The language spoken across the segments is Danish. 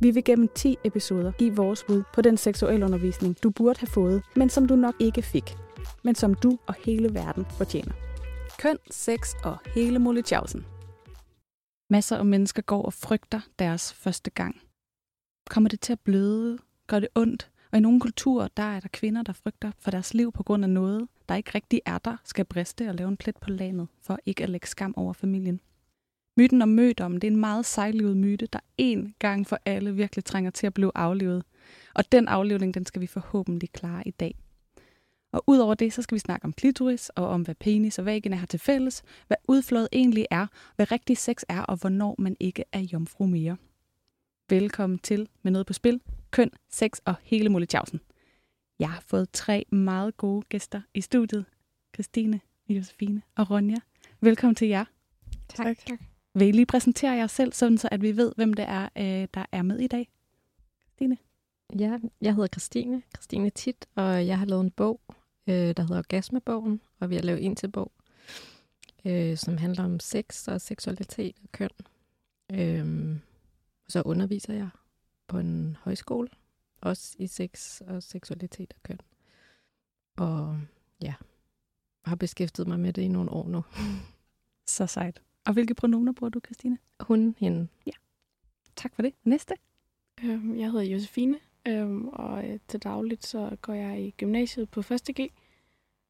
Vi vil gennem 10 episoder give vores bud på den seksualundervisning, du burde have fået, men som du nok ikke fik, men som du og hele verden fortjener. Køn, sex og hele Molletjavsen. Masser af mennesker går og frygter deres første gang. Kommer det til at bløde? Gør det ondt? Og i nogle kulturer, der er der kvinder, der frygter for deres liv på grund af noget, der ikke rigtig er der, skal briste og lave en plet på landet, for ikke at lægge skam over familien. Myten om mødommen, det er en meget sejlivet myte, der en gang for alle virkelig trænger til at blive aflevet. Og den aflevning, den skal vi forhåbentlig klare i dag. Og udover det, så skal vi snakke om klitoris og om, hvad penis og vagina har til fælles, hvad udflået egentlig er, hvad rigtig sex er og hvornår man ikke er jomfru mere. Velkommen til med noget på spil, køn, sex og hele Molletjavsen. Jeg har fået tre meget gode gæster i studiet. Christine, Josefine og Ronja. Velkommen til jer. Tak. tak. Vil I lige præsentere jer selv, sådan så at vi ved, hvem det er, øh, der er med i dag? Christine? Ja, jeg hedder Christine, Christine Tit, og jeg har lavet en bog, øh, der hedder Orgasmebogen, og vi har lavet en til bog, øh, som handler om sex og seksualitet og køn. Øh, så underviser jeg på en højskole, også i sex og seksualitet og køn. Og ja, har beskæftiget mig med det i nogle år nu. Så sejt. Og hvilke pronomer bruger du, Christine? Hun, hende. Ja. Tak for det. Næste? Øhm, jeg hedder Josefine, øhm, og øh, til dagligt så går jeg i gymnasiet på 1. G.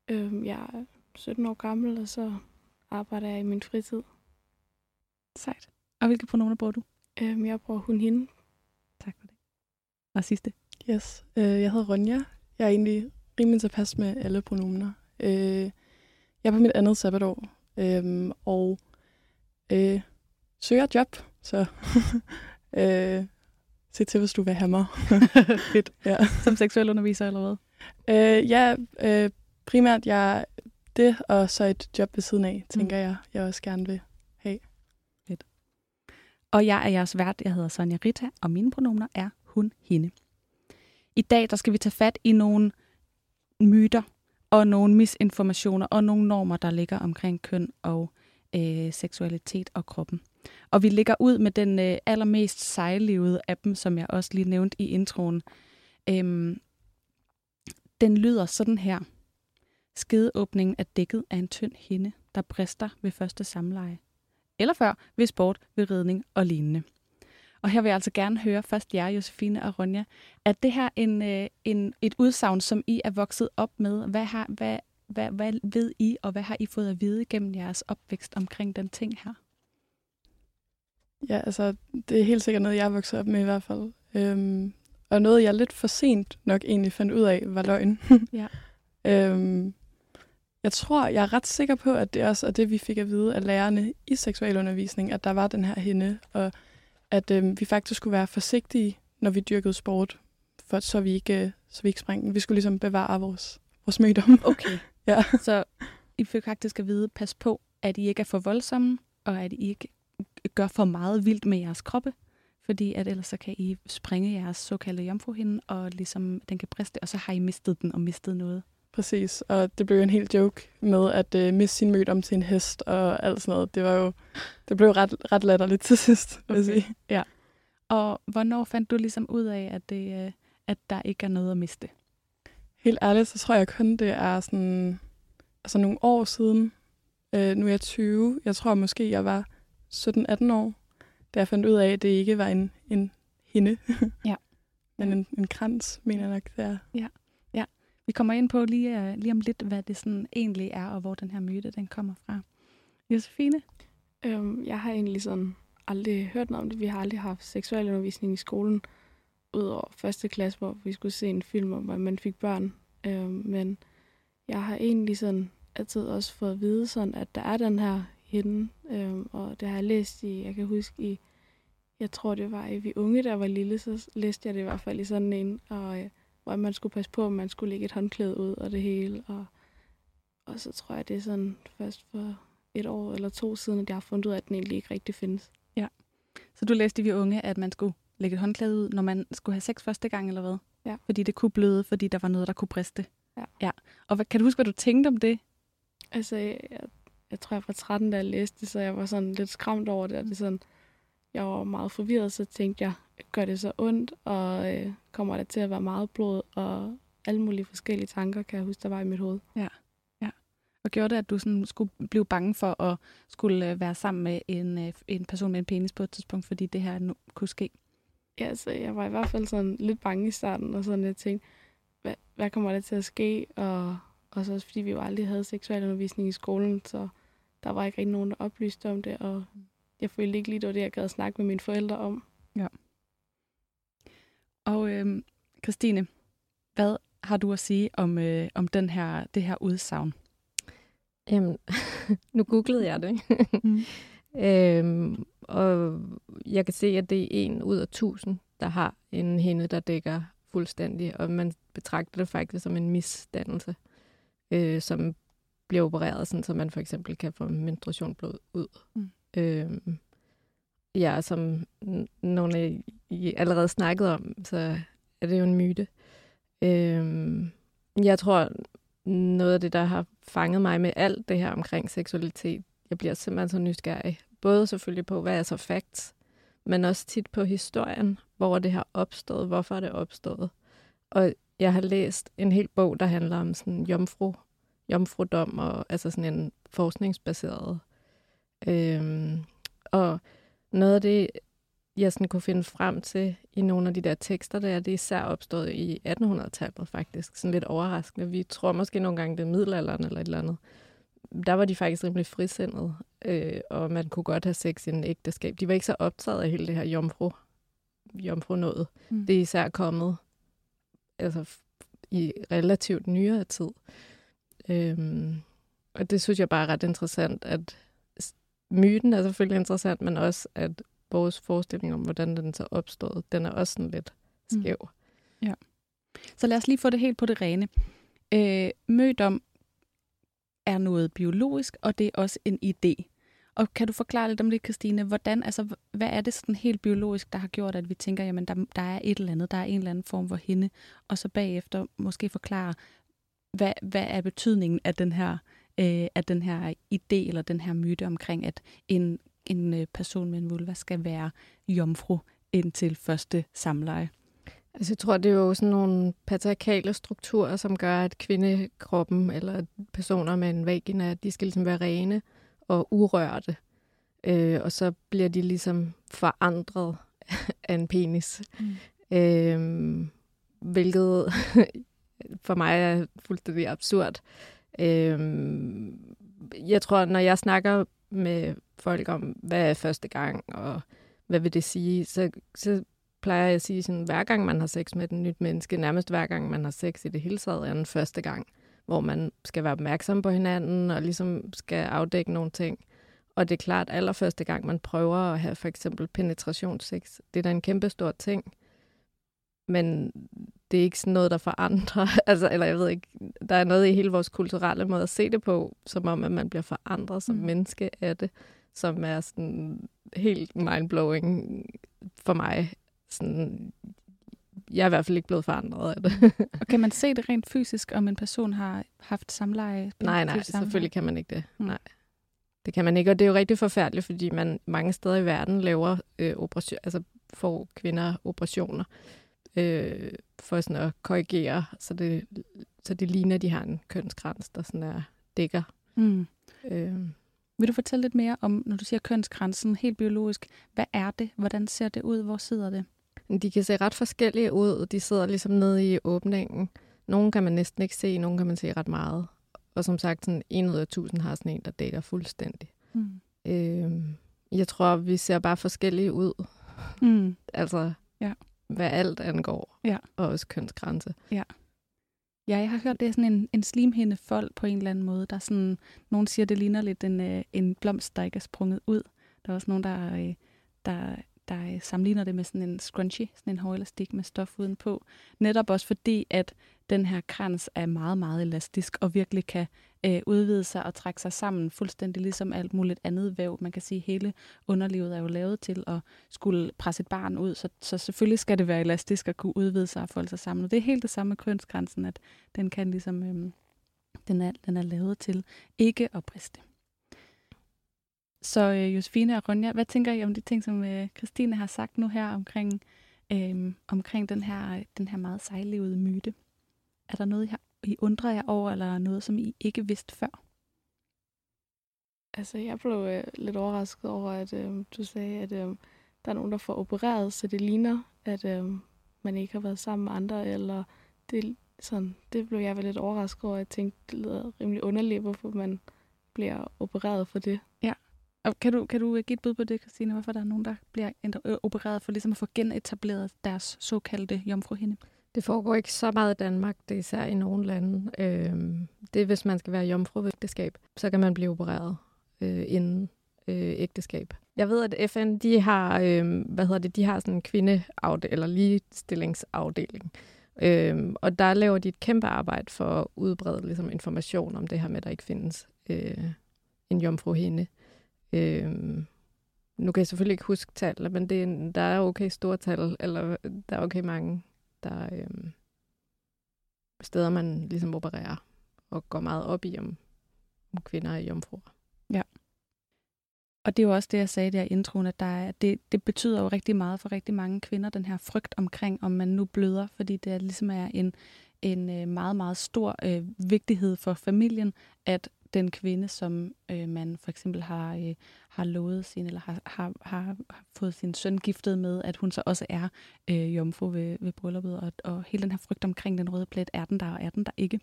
Øhm, jeg er 17 år gammel, og så arbejder jeg i min fritid. Sejt. Og hvilke pronomer bruger du? Øhm, jeg bruger hun, hende. Tak for det. Og sidste? Yes, øh, jeg hedder Ronja. Jeg er egentlig rimelig tilpas med alle pronomener. Øh, jeg er på mit andet sabbatår, øh, og øh, søger job, så øh, se til, hvis du vil have mig. Fedt. Ja. Som seksuel underviser eller hvad? Øh, ja, øh, primært jeg det, og så et job ved siden af, tænker mm. jeg, jeg også gerne vil have. Fedt. Og jeg er jeres vært, jeg hedder Sonja Rita, og mine pronomener er hun, hende. I dag der skal vi tage fat i nogle myter og nogle misinformationer og nogle normer, der ligger omkring køn og øh, seksualitet og kroppen. Og vi ligger ud med den øh, allermest sejlivede af dem, som jeg også lige nævnte i introen. Øhm, den lyder sådan her. Skedeåbningen er dækket af en tynd hinde, der brister ved første samleje. Eller før ved sport, ved ridning og lignende. Og her vil jeg altså gerne høre først jer, Josefine og Ronja. Er det her en, øh, en, et udsagn, som I er vokset op med? Hvad, har, hvad, hvad, hvad ved I, og hvad har I fået at vide gennem jeres opvækst omkring den ting her? Ja, altså, det er helt sikkert noget, jeg vokset op med i hvert fald. Øhm, og noget, jeg lidt for sent nok egentlig fandt ud af, var løgn. ja. øhm, jeg tror, jeg er ret sikker på, at det også er det, vi fik at vide af lærerne i seksualundervisning, at der var den her hende, og at øhm, vi faktisk skulle være forsigtige, når vi dyrkede sport, for så vi ikke, så vi ikke sprang. Vi skulle ligesom bevare vores, vores mødom. Okay. ja. Så I fik faktisk at vide, pas på, at I ikke er for voldsomme, og at I ikke gør for meget vildt med jeres kroppe, fordi at ellers så kan I springe jeres såkaldte jomfruhinde, og ligesom den kan briste, og så har I mistet den og mistet noget. Præcis, og det blev en helt joke med at uh, miste sin mød om til en hest og alt sådan noget. Det var jo, det blev ret, ret latterligt til sidst, okay. vil jeg sige. Ja. Og hvornår fandt du ligesom ud af, at, det, at der ikke er noget at miste? Helt ærligt, så tror jeg kun, det er sådan, altså nogle år siden. Uh, nu er jeg 20. Jeg tror måske, jeg var 17-18 år, da jeg fandt ud af, at det ikke var en, en hende, ja. men en, en krans, mener jeg nok, det er. Ja. ja. Vi kommer ind på lige, uh, lige om lidt, hvad det sådan egentlig er, og hvor den her myte den kommer fra. Josefine? Øhm, jeg har egentlig sådan aldrig hørt noget om det. Vi har aldrig haft seksualundervisning i skolen, udover første klasse, hvor vi skulle se en film om, at man fik børn. Øh, men jeg har egentlig sådan altid også fået at vide, sådan, at der er den her hende, øh, og det har jeg læst i, jeg kan huske i, jeg tror det var i Vi Unge, der var lille, så læste jeg det i hvert fald i sådan en, og, øh, hvor man skulle passe på, at man skulle lægge et håndklæde ud og det hele, og, og så tror jeg, det er sådan først for et år eller to siden, at jeg har fundet ud af, at den egentlig ikke rigtig findes. Ja, så du læste i Vi Unge, at man skulle lægge et håndklæde ud, når man skulle have sex første gang, eller hvad? Ja. Fordi det kunne bløde, fordi der var noget, der kunne briste. Ja. ja. Og hvad, kan du huske, hvad du tænkte om det? Altså, jeg, jeg tror, jeg var 13, da jeg læste det, så jeg var sådan lidt skræmt over det. Og det sådan, jeg var meget forvirret, så tænkte jeg, gør det så ondt, og øh, kommer der til at være meget blod, og alle mulige forskellige tanker, kan jeg huske, der var i mit hoved. Og gjorde det, at du sådan skulle blive bange for at skulle øh, være sammen med en, øh, en person med en penis på et tidspunkt, fordi det her nu kunne ske? Ja, så jeg var i hvert fald sådan lidt bange i starten, og sådan jeg tænkte, hvad, hvad kommer der til at ske? Og, og så også fordi vi jo aldrig havde seksualundervisning i skolen, så der var ikke rigtig nogen, der oplyste om det, og jeg følte ikke lige, det var det, jeg gad snakke med mine forældre om. Og øhm, Christine, hvad har du at sige om, øh, om den her, det her udsagn? Jamen, nu googlede jeg det. Mm. Øhm, og jeg kan se, at det er en ud af tusind, der har en hende, der dækker fuldstændig. Og man betragter det faktisk som en misdannelse, øh, som bliver opereret, sådan, så man for eksempel kan få menstruationblod ud. Mm. Øhm, ja, som nogle af I allerede snakket om, så er det jo en myte. Øhm, jeg tror, noget af det, der har fanget mig med alt det her omkring seksualitet, jeg bliver simpelthen så nysgerrig. Både selvfølgelig på, hvad er så facts, men også tit på historien, hvor det har opstået, hvorfor er det opstået. Og jeg har læst en hel bog, der handler om sådan jomfru, jomfrudom, og altså sådan en forskningsbaseret. Øhm, og noget af det, jeg sådan kunne finde frem til i nogle af de der tekster, der er det især opstået i 1800-tallet faktisk. Sådan lidt overraskende. Vi tror måske nogle gange, det er middelalderen eller et eller andet. Der var de faktisk rimelig frisindede, øh, og man kunne godt have sex i en ægteskab. De var ikke så optaget af hele det her jomfru, jomfru-noget. Mm. Det er især kommet altså, i relativt nyere tid. Øhm, og det synes jeg bare er ret interessant, at myten er selvfølgelig interessant, men også, at vores forestilling om, hvordan den så opstod, den er også sådan lidt Mm. skæv. Så lad os lige få det helt på det rene. Øh, mødom er noget biologisk, og det er også en idé. Og kan du forklare lidt om det, Christine? Hvordan, altså, hvad er det sådan helt biologisk, der har gjort, at vi tænker, jamen der, der er et eller andet, der er en eller anden form for hende, og så bagefter måske forklare, hvad, hvad er betydningen af den her, øh, af den her idé eller den her myte omkring, at en, en øh, person med en vulva skal være jomfru indtil første samleje? Altså, jeg tror, det er jo sådan nogle patriarkale strukturer, som gør, at kvindekroppen eller personer med en vagina, de skal ligesom være rene og urørte. Øh, og så bliver de ligesom forandret af en penis. Mm. Øh, hvilket for mig er fuldstændig absurd. Øh, jeg tror, når jeg snakker med folk om, hvad er første gang, og hvad vil det sige, så, så plejer jeg at sige, sådan, hver gang man har sex med et nyt menneske, nærmest hver gang man har sex i det hele taget, er den første gang, hvor man skal være opmærksom på hinanden, og ligesom skal afdække nogle ting. Og det er klart, allerførste gang, man prøver at have for eksempel penetrationssex, det er da en kæmpe stor ting. Men det er ikke sådan noget, der forandrer. altså, eller jeg ved ikke, der er noget i hele vores kulturelle måde at se det på, som om, at man bliver forandret som mm. menneske af det, som er sådan helt mindblowing for mig. Sådan, jeg er i hvert fald ikke blevet forandret af det. Og kan man se det rent fysisk, om en person har haft samleje? nej, nej, samleje? selvfølgelig kan man ikke det. Mm. Nej. Det kan man ikke, og det er jo rigtig forfærdeligt, fordi man mange steder i verden laver øh, operation, altså får kvinder operationer øh, for sådan at korrigere, så det, så det ligner, at de har en kønskrans, der sådan er dækker. Mm. Øh, Vil du fortælle lidt mere om, når du siger kønskransen, helt biologisk, hvad er det? Hvordan ser det ud? Hvor sidder det? De kan se ret forskellige ud. De sidder ligesom nede i åbningen. Nogle kan man næsten ikke se, nogle kan man se ret meget. Og som sagt, sådan en ud af tusind har sådan en, der dækker fuldstændig. Mm. Øh, jeg tror, vi ser bare forskellige ud. Mm. Altså, Ja. hvad alt angår. Ja. Og også kønsgrænse. Ja, jeg har hørt, det er sådan en, en slimhindefold på en eller anden måde. Der er sådan, nogen siger, det ligner lidt en, øh, en blomst, der ikke er sprunget ud. Der er også nogen, der, øh, der, der øh, sammenligner det med sådan en scrunchie, sådan en hårelastik med stof udenpå. Netop også fordi, at den her krans er meget, meget elastisk og virkelig kan øh, udvide sig og trække sig sammen, fuldstændig ligesom alt muligt andet væv. Man kan sige, at hele underlivet er jo lavet til at skulle presse et barn ud, så, så selvfølgelig skal det være elastisk at kunne udvide sig og folde sig sammen. Og det er helt det samme med kønskransen, at den kan ligesom, øh, den, er, den er lavet til ikke at briste. Så øh, Josefine og Ronja, hvad tænker I om de ting, som øh, Christine har sagt nu her omkring, øh, omkring den, her, den her meget sejlivede myte? Er der noget, I, har, I undrer jer over, eller noget, som I ikke vidste før? Altså, jeg blev øh, lidt overrasket over, at øh, du sagde, at øh, der er nogen, der får opereret, så det ligner, at øh, man ikke har været sammen med andre, eller det, sådan, det blev jeg vel lidt overrasket over. Jeg tænkte, det lyder rimelig underligt, hvorfor man bliver opereret for det. Ja. Og kan du, kan du øh, give et bud på det, Christine? Hvorfor der er nogen, der bliver øh, opereret for ligesom at få genetableret deres såkaldte jomfruhinde? Det foregår ikke så meget i Danmark, det er især i nogle lande. Øh, det er, hvis man skal være jomfru ved ægteskab, så kan man blive opereret øh, inden øh, ægteskab. Jeg ved, at FN de har, øh, hvad hedder det, de har sådan en kvindeafdeling, eller ligestillingsafdeling. Øh, og der laver de et kæmpe arbejde for at udbrede ligesom, information om det her med, at der ikke findes øh, en jomfruhinde. Øh, nu kan jeg selvfølgelig ikke huske tal, men det er, der er okay store tal, eller der er okay mange der øh, steder, man ligesom opererer og går meget op i, om, om kvinder er jomfruer. Ja. Og det er jo også det, jeg sagde der i introen, at der er, det, det betyder jo rigtig meget for rigtig mange kvinder, den her frygt omkring, om man nu bløder, fordi det er, ligesom er en, en øh, meget, meget stor øh, vigtighed for familien, at den kvinde, som øh, man for eksempel har, øh, har lovet sin, eller har, har, har, har fået sin søn giftet med, at hun så også er øh, jomfru ved, ved brylluppet, og, og hele den her frygt omkring den røde plet, er den der, og er den der ikke?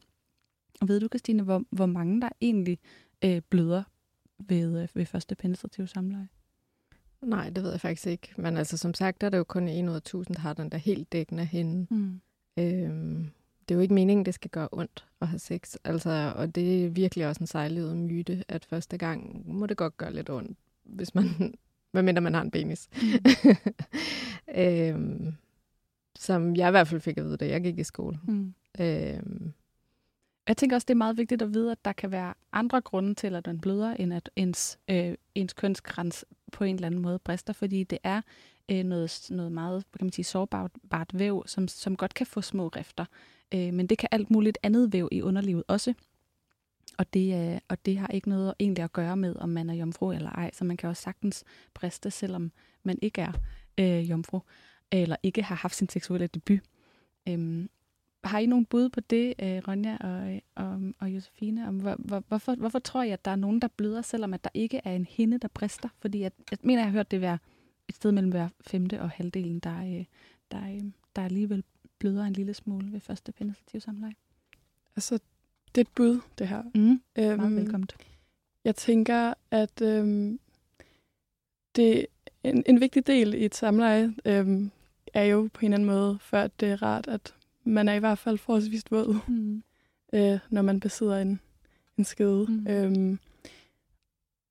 Og ved du, Christine, hvor, hvor mange der egentlig øh, bløder ved, øh, ved første penetrative samleje? Nej, det ved jeg faktisk ikke. Men altså, som sagt, er det jo kun en ud af tusind, der har den der helt dækkende hende. Mm. Øhm, det er jo ikke meningen, det skal gøre ondt at have sex. Altså, og det er virkelig også en sejlivet myte, at første gang må det godt gøre lidt ondt, hvis man, medmindre man har en penis. Mm. øhm, som jeg i hvert fald fik at vide, da jeg gik i skole. Mm. Øhm, jeg tænker også, det er meget vigtigt at vide, at der kan være andre grunde til, at man bløder, end at ens, øh, ens kønsgræns på en eller anden måde brister, fordi det er øh, noget, noget meget kan man sige, sårbart væv, som, som godt kan få små rifter. Øh, men det kan alt muligt andet væv i underlivet også. Og det, øh, og det har ikke noget egentlig at gøre med, om man er jomfru eller ej. Så man kan også sagtens briste, selvom man ikke er øh, jomfru, eller ikke har haft sin seksuelle debut. Øhm, har I nogen bud på det, øh, Ronja og, øh, og, og Josefine? Om, hvor, hvor, hvorfor, hvorfor tror jeg, at der er nogen, der bløder, selvom at der ikke er en hende, der brister? Fordi jeg, jeg mener, jeg har hørt det være et sted mellem hver femte og halvdelen, der, øh, der, øh, der alligevel bløder en lille smule ved første penetrativ samleje. Altså, det er et bud, det her. Mm, øhm, meget velkommen. Jeg tænker, at øhm, det en, en vigtig del i et samleje øhm, er jo på en eller anden måde, at det er rart, at man er i hvert fald forholdsvis våd, mm. øh, når man besidder en, en skede. Mm. Øhm,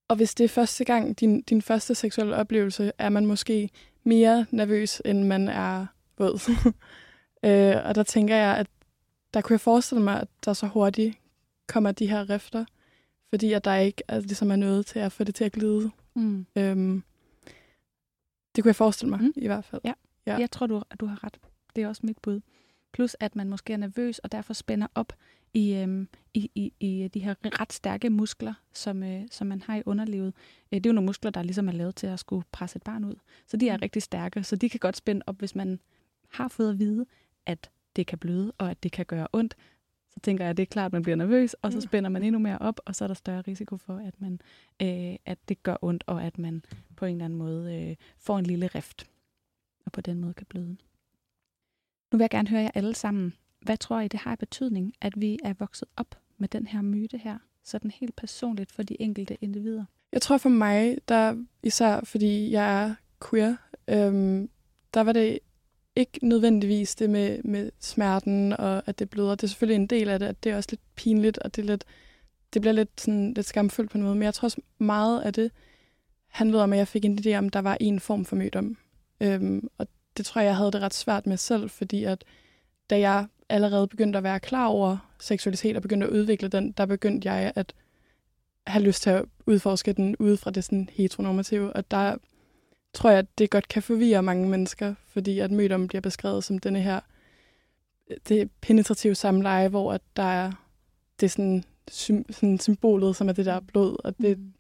og hvis det er første gang, din, din første seksuelle oplevelse, er man måske mere nervøs, end man er våd. øh, og der tænker jeg, at der kunne jeg forestille mig, at der så hurtigt kommer de her rifter, fordi at der ikke altså, ligesom er noget til at få det til at glide. Mm. Øhm, det kunne jeg forestille mig, mm. i hvert fald. Ja. ja, jeg tror, du, du har ret. Det er også mit bud. Plus at man måske er nervøs, og derfor spænder op i, øhm, i, i, i de her ret stærke muskler, som, øh, som man har i underlivet. Øh, det er jo nogle muskler, der ligesom er lavet til at skulle presse et barn ud. Så de er mm. rigtig stærke, så de kan godt spænde op, hvis man har fået at vide, at det kan bløde, og at det kan gøre ondt. Så tænker jeg, at det er klart, at man bliver nervøs, og så mm. spænder man endnu mere op, og så er der større risiko for, at, man, øh, at det gør ondt, og at man på en eller anden måde øh, får en lille rift, og på den måde kan bløde. Nu vil jeg gerne høre jer alle sammen. Hvad tror I, det har betydning, at vi er vokset op med den her myte her, sådan helt personligt for de enkelte individer? Jeg tror for mig, der især fordi jeg er queer, øhm, der var det ikke nødvendigvis det med, med smerten og at det bløder. Det er selvfølgelig en del af det, at det er også lidt pinligt, og det, er lidt, det bliver lidt, sådan, lidt skamfuldt på en måde. Men jeg tror også meget af det handlede om, at jeg fik en idé om, at der var en form for mødom. Øhm, og det tror jeg, jeg havde det ret svært med selv, fordi at da jeg allerede begyndte at være klar over seksualitet og begyndte at udvikle den, der begyndte jeg at have lyst til at udforske den ude fra det sådan heteronormative. Og der tror jeg, at det godt kan forvirre mange mennesker, fordi at mødom bliver beskrevet som denne her det penetrative samleje, hvor at der er det sådan, sådan symbolet, som er det der blod, og det mm.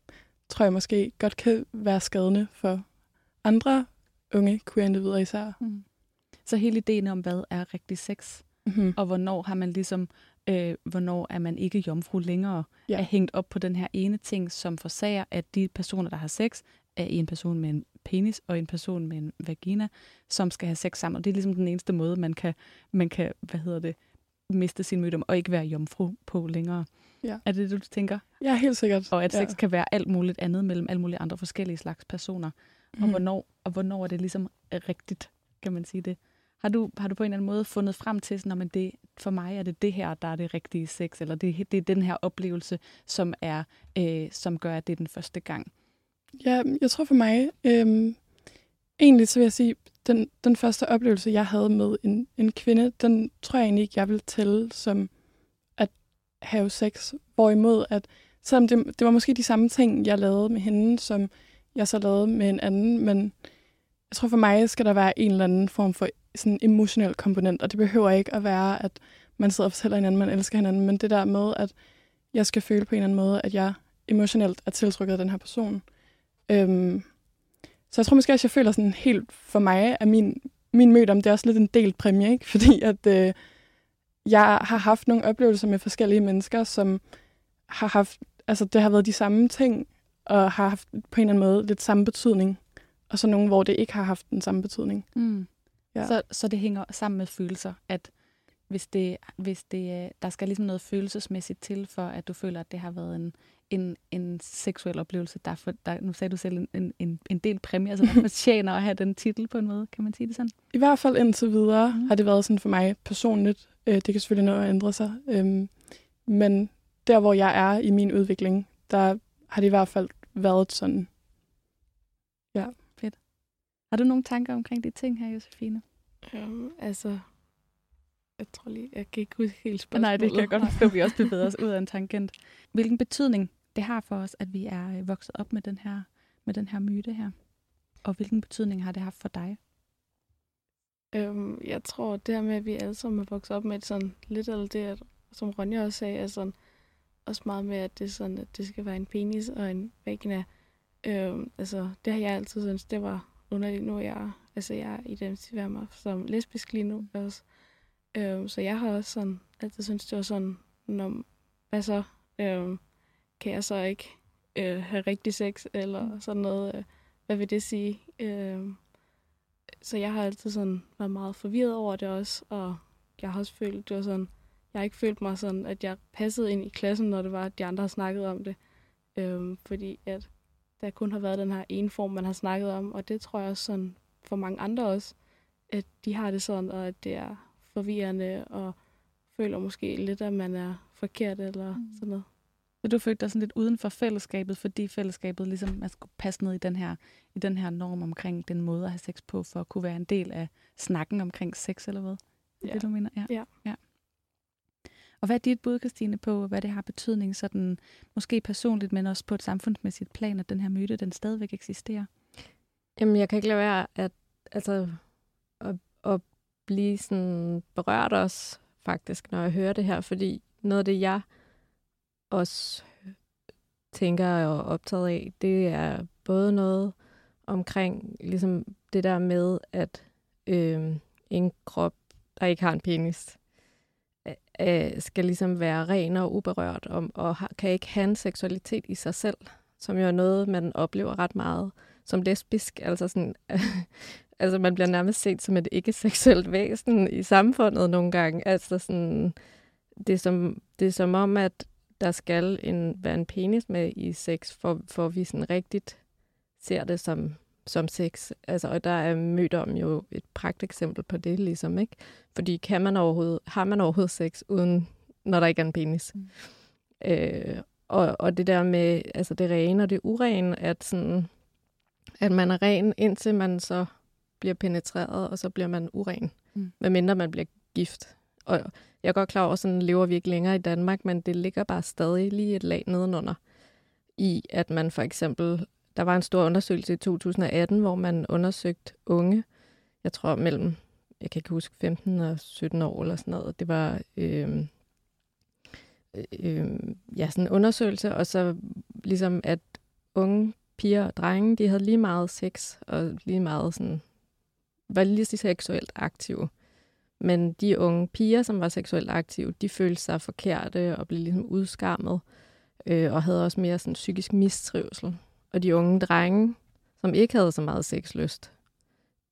tror jeg måske godt kan være skadende for andre unge queer-individer især. Mm. Så hele ideen om, hvad er rigtig sex, Mm-hmm. og hvornår har man ligesom, øh, hvornår er man ikke jomfru længere, ja. er hængt op på den her ene ting, som forsager, at de personer, der har sex, er en person med en penis og en person med en vagina, som skal have sex sammen. Og det er ligesom den eneste måde, man kan, man kan hvad hedder det, miste sin mødom og ikke være jomfru på længere. Ja. Er det det, du tænker? Ja, helt sikkert. Og at sex ja. kan være alt muligt andet mellem alle mulige andre forskellige slags personer. Og, Mhm. hvornår, og hvornår er det ligesom rigtigt, kan man sige det? Har du, har du på en eller anden måde fundet frem til, sådan, at det, for mig er det det her, der er det rigtige sex, eller det, det er den her oplevelse, som, er, øh, som gør, at det er den første gang? Ja, jeg tror for mig, øhm, egentlig så vil jeg sige, den, den første oplevelse, jeg havde med en, en kvinde, den tror jeg egentlig ikke, jeg vil tælle som at have sex. Hvorimod, at selvom det, det var måske de samme ting, jeg lavede med hende, som jeg så lavede med en anden, men jeg tror for mig, skal der være en eller anden form for sådan emotionel komponent, og det behøver ikke at være, at man sidder og fortæller hinanden, man elsker hinanden, men det der med, at jeg skal føle på en eller anden måde, at jeg emotionelt er tiltrukket af den her person. Øhm, så jeg tror måske også, jeg føler sådan helt for mig, at min, min mødom, det er også lidt en delt præmie, ikke? Fordi at øh, jeg har haft nogle oplevelser med forskellige mennesker, som har haft, altså det har været de samme ting, og har haft på en eller anden måde lidt samme betydning. Og så nogle, hvor det ikke har haft den samme betydning. Mm. Ja. Så, så det hænger sammen med følelser, at hvis det, hvis det, øh, der skal ligesom noget følelsesmæssigt til, for at du føler, at det har været en, en, en seksuel oplevelse, der, for, der nu sagde du selv en, en- en, del præmie, altså der fortjener at have den titel på en måde, kan man sige det sådan? I hvert fald indtil videre mm. har det været sådan for mig personligt. Øh, det kan selvfølgelig nå at ændre sig. Øhm, men der, hvor jeg er i min udvikling, der har det i hvert fald været sådan. Har du nogle tanker omkring de ting her, Josefine? Um, altså, jeg tror lige, jeg kan ikke huske helt spørgsmålet. Nej, det kan jeg godt forstå, vi også bevæger os ud af en tangent. Hvilken betydning det har for os, at vi er øh, vokset op med den her, med den her myte her? Og hvilken betydning har det haft for dig? Øhm, jeg tror, det her med, at vi alle sammen er vokset op med et sådan lidt, eller det, at, som Ronja også sagde, er sådan, også meget med, at det, er sådan, at det skal være en penis og en vagina. Øhm, altså, det har jeg altid syntes, det var underligt. Nu er jeg, altså, jeg identificerer mig som lesbisk lige nu også. Øhm, så jeg har også sådan, altid syntes, det var sådan, når, hvad så, øhm, kan jeg så ikke øh, have rigtig sex, eller sådan noget, øh, hvad vil det sige? Øhm, så jeg har altid sådan været meget forvirret over det også, og jeg har også følt, det var sådan, jeg har ikke følt mig sådan, at jeg passede ind i klassen, når det var, at de andre har snakket om det. Øhm, fordi at der kun har været den her ene form, man har snakket om, og det tror jeg også sådan for mange andre også, at de har det sådan, og at det er forvirrende, og føler måske lidt, at man er forkert eller Mm. mm. sådan noget. Så du følte dig sådan lidt uden for fællesskabet, fordi fællesskabet ligesom man skulle passe ned i den her, i den her norm omkring den måde at have sex på, for at kunne være en del af snakken omkring sex, eller hvad? Det Ja. det, du mener? Ja. Ja. ja. Og hvad er dit bud, Christine, på, hvad det har betydning, sådan måske personligt, men også på et samfundsmæssigt plan, at den her myte, den stadigvæk eksisterer? Jamen, jeg kan ikke lade være at, altså, at, at blive sådan berørt også, faktisk, når jeg hører det her, fordi noget af det, jeg også øh, tænker og er optaget af, det er både noget omkring ligesom det der med, at øh, en krop, der ikke har en penis, øh, skal ligesom være ren og uberørt, og, og har, kan ikke have en seksualitet i sig selv, som jo er noget, man oplever ret meget som lesbisk. Altså, sådan, altså man bliver nærmest set som et ikke-seksuelt væsen i samfundet nogle gange. Altså sådan, det, er som, det er som om, at der skal en, være en penis med i sex, for, for vi sådan rigtigt ser det som, som sex. Altså, og der er mødt om jo et pragteksempel på det, ligesom, ikke? Fordi kan man overhovedet, har man overhovedet sex, uden, når der ikke er en penis? Mm. Øh, og, og det der med altså det rene og det urene, at, sådan, at man er ren, indtil man så bliver penetreret, og så bliver man uren, mm. medmindre man bliver gift. Og jeg er godt klar over, at sådan lever vi ikke længere i Danmark, men det ligger bare stadig lige et lag nedenunder i, at man for eksempel, der var en stor undersøgelse i 2018, hvor man undersøgte unge, jeg tror mellem, jeg kan ikke huske, 15 og 17 år eller sådan noget. Det var øh, øh, ja, sådan en undersøgelse, og så ligesom, at unge piger og drenge, de havde lige meget sex og lige meget sådan, var lige så seksuelt aktive. Men de unge piger, som var seksuelt aktive, de følte sig forkerte og blev ligesom udskammet, øh, og havde også mere sådan psykisk mistrivsel. Og de unge drenge, som ikke havde så meget sexlyst,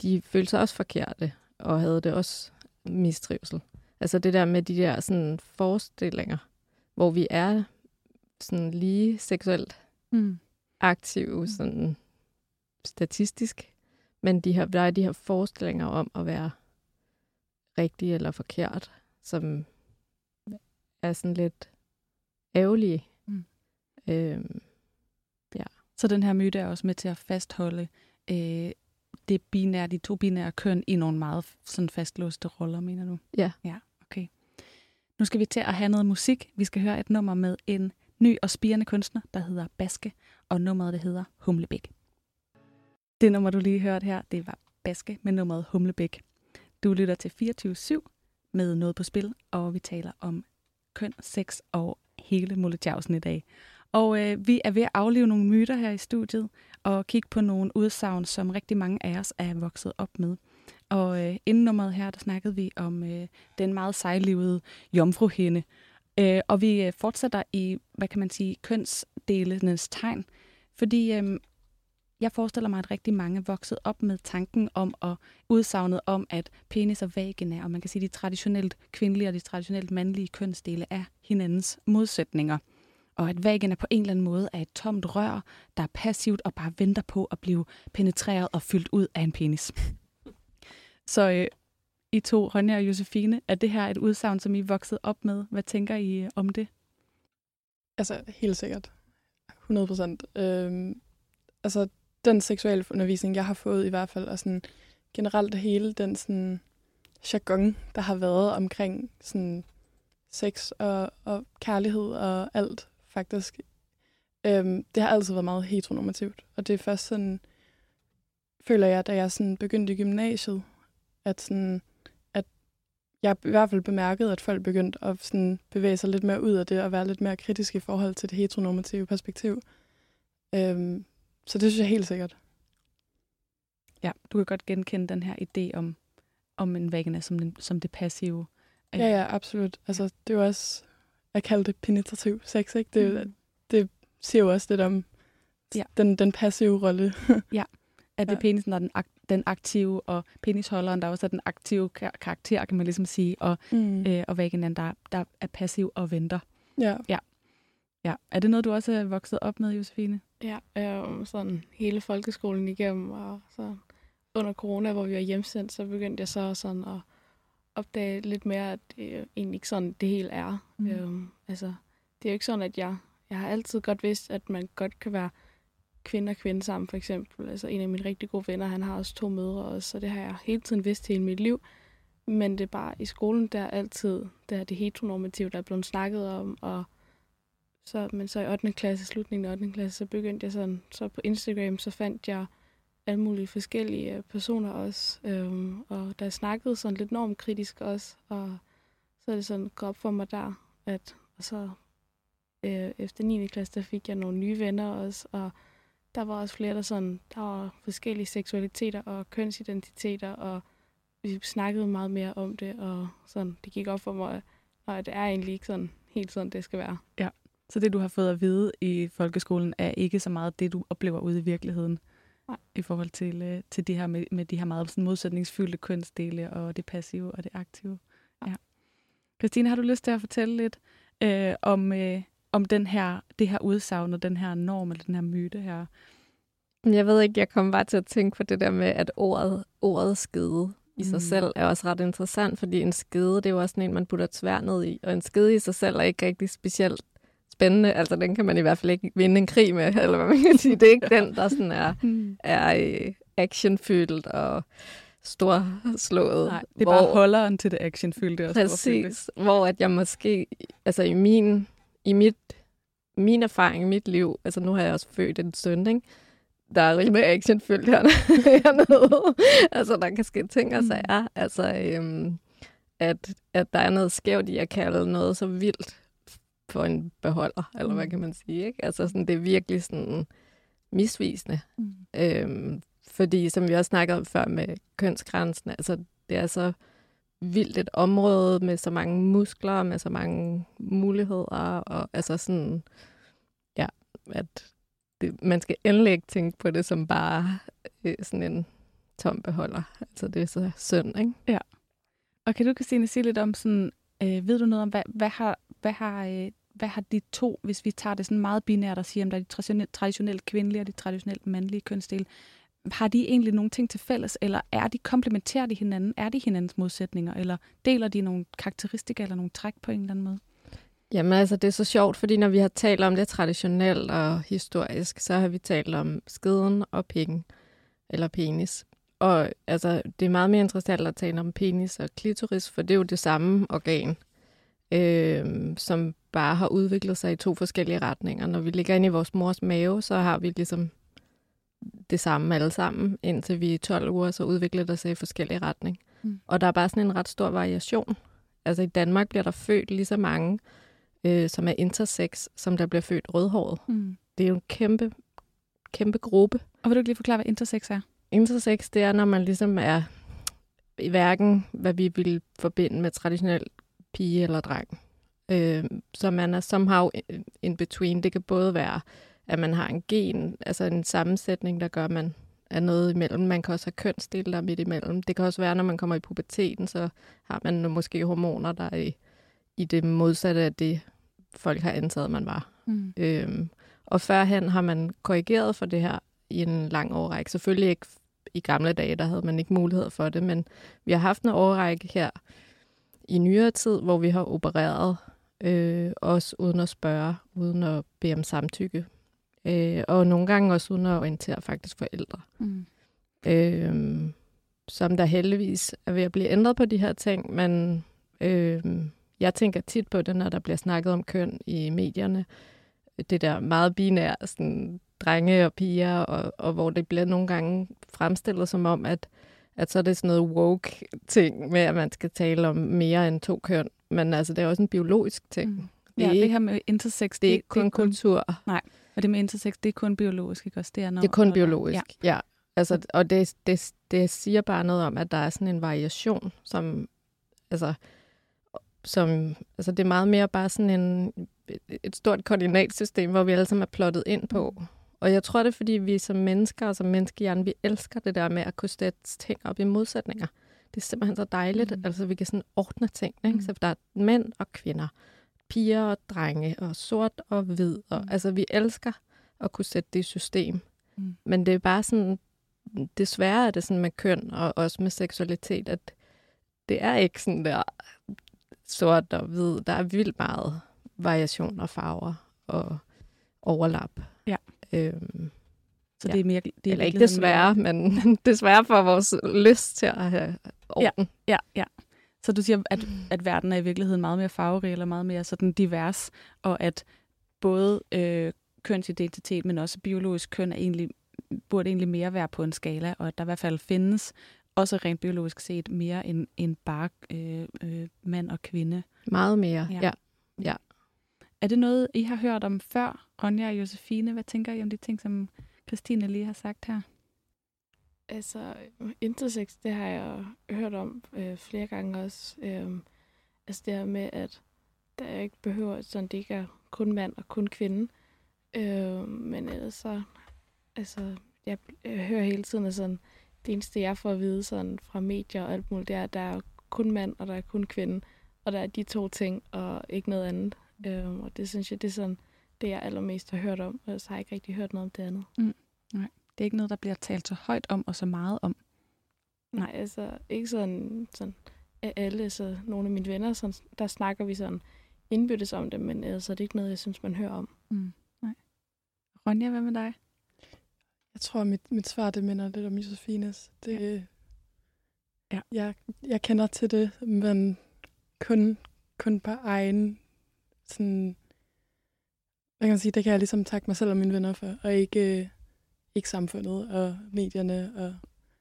de følte sig også forkerte, og havde det også mistrivsel. Altså det der med de der sådan forestillinger, hvor vi er sådan lige seksuelt mm. aktive, sådan statistisk, men de her, der er de her forestillinger om at være rigtig eller forkert, som er sådan lidt ærgerlige. Mm. Øhm, ja. Så den her myte er også med til at fastholde øh, det binære, de to binære køn i nogle meget sådan fastlåste roller, mener du? Ja. Ja, okay. Nu skal vi til at have noget musik. Vi skal høre et nummer med en ny og spirende kunstner, der hedder Baske, og nummeret det hedder Humlebæk. Det nummer, du lige hørte her, det var Baske med nummeret Humlebæk. Du lytter til 24-7 med noget på spil, og vi taler om køn, sex og hele Molletjavsen i dag. Og øh, vi er ved at aflive nogle myter her i studiet, og kigge på nogle udsagn, som rigtig mange af os er vokset op med. Og øh, inden nummeret her, der snakkede vi om øh, den meget sejlivede jomfruhinde. Øh, og vi øh, fortsætter i, hvad kan man sige, kønsdelenes tegn. Fordi øh, jeg forestiller mig, at rigtig mange vokset op med tanken om og udsagnet om, at penis og vagina, og man kan sige, at de traditionelt kvindelige og de traditionelt mandlige kønsdele er hinandens modsætninger. Og at vagina på en eller anden måde er et tomt rør, der er passivt og bare venter på at blive penetreret og fyldt ud af en penis. Så øh, I to, Ronja og Josefine, er det her et udsagn, som I er vokset op med? Hvad tænker I øh, om det? Altså, helt sikkert. 100 procent. Øhm, altså, den seksuelle undervisning, jeg har fået i hvert fald, og sådan generelt det hele, den sådan jargon, der har været omkring sådan sex og, og kærlighed og alt, faktisk. Øhm, det har altid været meget heteronormativt, og det er først sådan, føler jeg, da jeg sådan begyndte i gymnasiet, at, sådan, at jeg i hvert fald bemærkede, at folk begyndte at sådan bevæge sig lidt mere ud af det, og være lidt mere kritiske i forhold til det heteronormative perspektiv. Øhm, så det synes jeg helt sikkert. Ja, du kan godt genkende den her idé om, om en vagina som, den, som det passive. Ja, ja, absolut. Altså, det er jo også at kalde det penetrativ sex, ikke? Det, mm. det siger jo også lidt om ja. den, den passive rolle. ja, at det er penisen, der er den, ak- den aktive, og penisholderen, der også er den aktive kar- karakter, kan man ligesom sige, og, mm. øh, og vaginaen, der, der er passiv og venter. Ja. ja. Ja. Er det noget, du også er vokset op med, Josefine? Ja, øh, sådan hele folkeskolen igennem, og så under corona, hvor vi var hjemsendt, så begyndte jeg så sådan at opdage lidt mere, at det egentlig ikke sådan, det hele er. Mm. Øhm, altså, det er jo ikke sådan, at jeg, jeg har altid godt vidst, at man godt kan være kvinde og kvinde sammen, for eksempel. Altså, en af mine rigtig gode venner, han har også to mødre også, så det har jeg hele tiden vidst hele mit liv. Men det er bare i skolen, der er altid der er det heteronormative, der er blevet snakket om, og så, men så i 8. klasse, slutningen af 8. klasse, så begyndte jeg sådan, så på Instagram, så fandt jeg alle mulige forskellige øh, personer også. Øhm, og der snakkede sådan lidt normkritisk også, og så er det sådan gået op for mig der, at og så øh, efter 9. klasse, der fik jeg nogle nye venner også, og der var også flere, der sådan, der var forskellige seksualiteter og kønsidentiteter, og vi snakkede meget mere om det, og sådan, det gik op for mig, at det er egentlig ikke sådan helt sådan, det skal være. Ja, så det du har fået at vide i folkeskolen, er ikke så meget det, du oplever ude i virkeligheden? Nej. i forhold til, øh, til de her med, med de her meget sådan modsætningsfyldte kønsdele og det passive og det aktive. Ja. Christine, har du lyst til at fortælle lidt øh, om, øh, om den her, det her udsagn og den her norm eller den her myte her? Jeg ved ikke, jeg kommer bare til at tænke på det der med, at ordet, ordet skede i sig mm. selv er også ret interessant, fordi en skede, det er jo også en, man putter tvær ned i, og en skede i sig selv er ikke rigtig specielt spændende. Altså, den kan man i hvert fald ikke vinde en krig med, eller hvad man kan sige. Det er ikke den, der sådan er, hmm. er øh, actionfyldt og storslået. Nej, det er hvor, bare holderen til det actionfyldte og Præcis, hvor at jeg måske, altså i min, i mit, min erfaring i mit liv, altså nu har jeg også født en søn, ikke? der er rimelig actionfyldt hernede. hernede. altså, der kan ske ting og sager. Mm. Altså, øhm, at, at der er noget skævt i at kalde noget så vildt for en beholder, eller hvad mm. kan man sige, ikke? Altså sådan, det er virkelig sådan misvisende. Mm. Øhm, fordi, som vi også snakkede om før med kønsgrænsen, altså det er så vildt et område med så mange muskler, med så mange muligheder, og altså sådan, ja, at det, man skal endelig ikke tænke på det som bare øh, sådan en tom beholder. Altså det er så synd, ikke? Og kan du, Christine, sige lidt om sådan, øh, ved du noget om, hvad, hvad har, hvad har, øh, hvad har de to, hvis vi tager det sådan meget binært og siger, om der er de traditionelt, traditionelt kvindelige og de traditionelt mandlige kønsdele, har de egentlig nogle ting til fælles, eller er de komplementerer de hinanden? Er de hinandens modsætninger, eller deler de nogle karakteristika eller nogle træk på en eller anden måde? Jamen altså, det er så sjovt, fordi når vi har talt om det traditionelt og historisk, så har vi talt om skeden og pikken, eller penis. Og altså, det er meget mere interessant at tale om penis og klitoris, for det er jo det samme organ, øh, som bare har udviklet sig i to forskellige retninger. Når vi ligger inde i vores mors mave, så har vi ligesom det samme alle sammen, indtil vi er 12 uger, så udvikler det sig i forskellige retning. Mm. Og der er bare sådan en ret stor variation. Altså i Danmark bliver der født lige så mange, øh, som er intersex, som der bliver født rødhåret. Mm. Det er jo en kæmpe, kæmpe gruppe. Og vil du ikke lige forklare, hvad intersex er? Intersex, det er, når man ligesom er i hverken, hvad vi vil forbinde med traditionel pige eller dreng. Øh, så man er somehow in between. Det kan både være, at man har en gen, altså en sammensætning, der gør, at man er noget imellem. Man kan også have kønsdele, der er midt imellem. Det kan også være, når man kommer i puberteten, så har man måske hormoner, der er i, i det modsatte af det, folk har antaget, man var. Mm. Øhm, og førhen har man korrigeret for det her i en lang årrække. Selvfølgelig ikke i gamle dage, der havde man ikke mulighed for det, men vi har haft en årrække her i nyere tid, hvor vi har opereret øh, også uden at spørge, uden at bede om samtykke. Øh, og nogle gange også uden at orientere faktisk forældre. Mm. Øh, som der heldigvis er ved at blive ændret på de her ting, men øh, jeg tænker tit på det, når der bliver snakket om køn i medierne. Det der meget binære, sådan drenge og piger, og, og hvor det bliver nogle gange fremstillet som om, at, at så er det sådan noget woke ting med, at man skal tale om mere end to køn. Men altså, det er også en biologisk ting. Mm. Det Det er ja, ikke- det her med intersex, Det er ikke kun kultur. Og det med intersex, det er kun biologisk, ikke også? Det er, når, Det er kun når der- biologisk, ja. ja. Altså, og det, det, det siger bare noget om, at der er sådan en variation, som, altså, som, altså det er meget mere bare sådan en, et stort koordinatsystem, hvor vi alle sammen er plottet ind på. Og jeg tror, det er, fordi vi som mennesker og som menneskehjernen, vi elsker det der med at kunne sætte ting op i modsætninger. Det er simpelthen så dejligt. Mm. Altså, vi kan sådan ordne ting. Ikke? Mm. Så der er mænd og kvinder, piger og drenge, og sort og hvid. Og, mm. Altså, vi elsker at kunne sætte det i system. Mm. Men det er bare sådan, desværre er det sådan med køn og også med seksualitet, at det er ikke sådan der sort og hvid. Der er vildt meget variation og farver og overlap. Ja. Øhm, Så Ja. det er mere... Det er eller ikke virkeligheden mere- desværre, men desværre for vores lyst til at have orden. Ja, ja. Så du siger, at, at verden er i virkeligheden meget mere farverig, eller meget mere sådan divers, og at både øh, kønsidentitet, men også biologisk køn er egentlig, burde egentlig mere være på en skala, og at der i hvert fald findes, også rent biologisk set, mere end, end bare øh, øh, mand og kvinde. Meget mere, Ja. ja. ja. Er det noget, I har hørt om før, Ronja og Josefine? Hvad tænker I om de ting, som Christine lige har sagt her? Altså, intersex, det har jeg hørt om øh, flere gange også. Øh, altså det her med, at der ikke behøver, sådan det ikke er kun mand og kun kvinde. Øh, men ellers så, altså, jeg, jeg hører hele tiden, at sådan, det eneste, jeg får at vide sådan, fra medier og alt muligt, det er, at der er kun mand, og der er kun kvinde. Og der er de to ting, og ikke noget andet. Øh, og det synes jeg, det er sådan, det jeg allermest har hørt om, og så har jeg ikke rigtig hørt noget om det andet. Det er ikke noget, der bliver talt så højt om og så meget om. Nej, altså ikke sådan, sådan af alle, så nogle af mine venner, sådan, der snakker vi sådan indbyttes om det, men altså, det er ikke noget, jeg synes, man hører om. Mm. Nej. Ronja, hvad med dig? Jeg tror, mit, mit svar, det minder lidt om Josefines. Det, ja. Ja. Jeg, jeg kender til det, men kun, kun på egen sådan... Hvad kan man sige? Det kan jeg ligesom takke mig selv og mine venner for, og ikke, øh, ikke samfundet og medierne og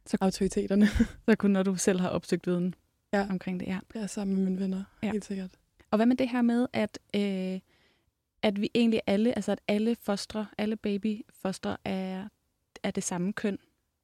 Så- autoriteterne. Så kun når du selv har opsøgt viden Ja. omkring det, ja. Er sammen med mine venner, Ja. ja. helt sikkert. Og hvad med det her med, at, øh, at vi egentlig alle, altså at alle fostre, alle babyfostre er, er det samme køn,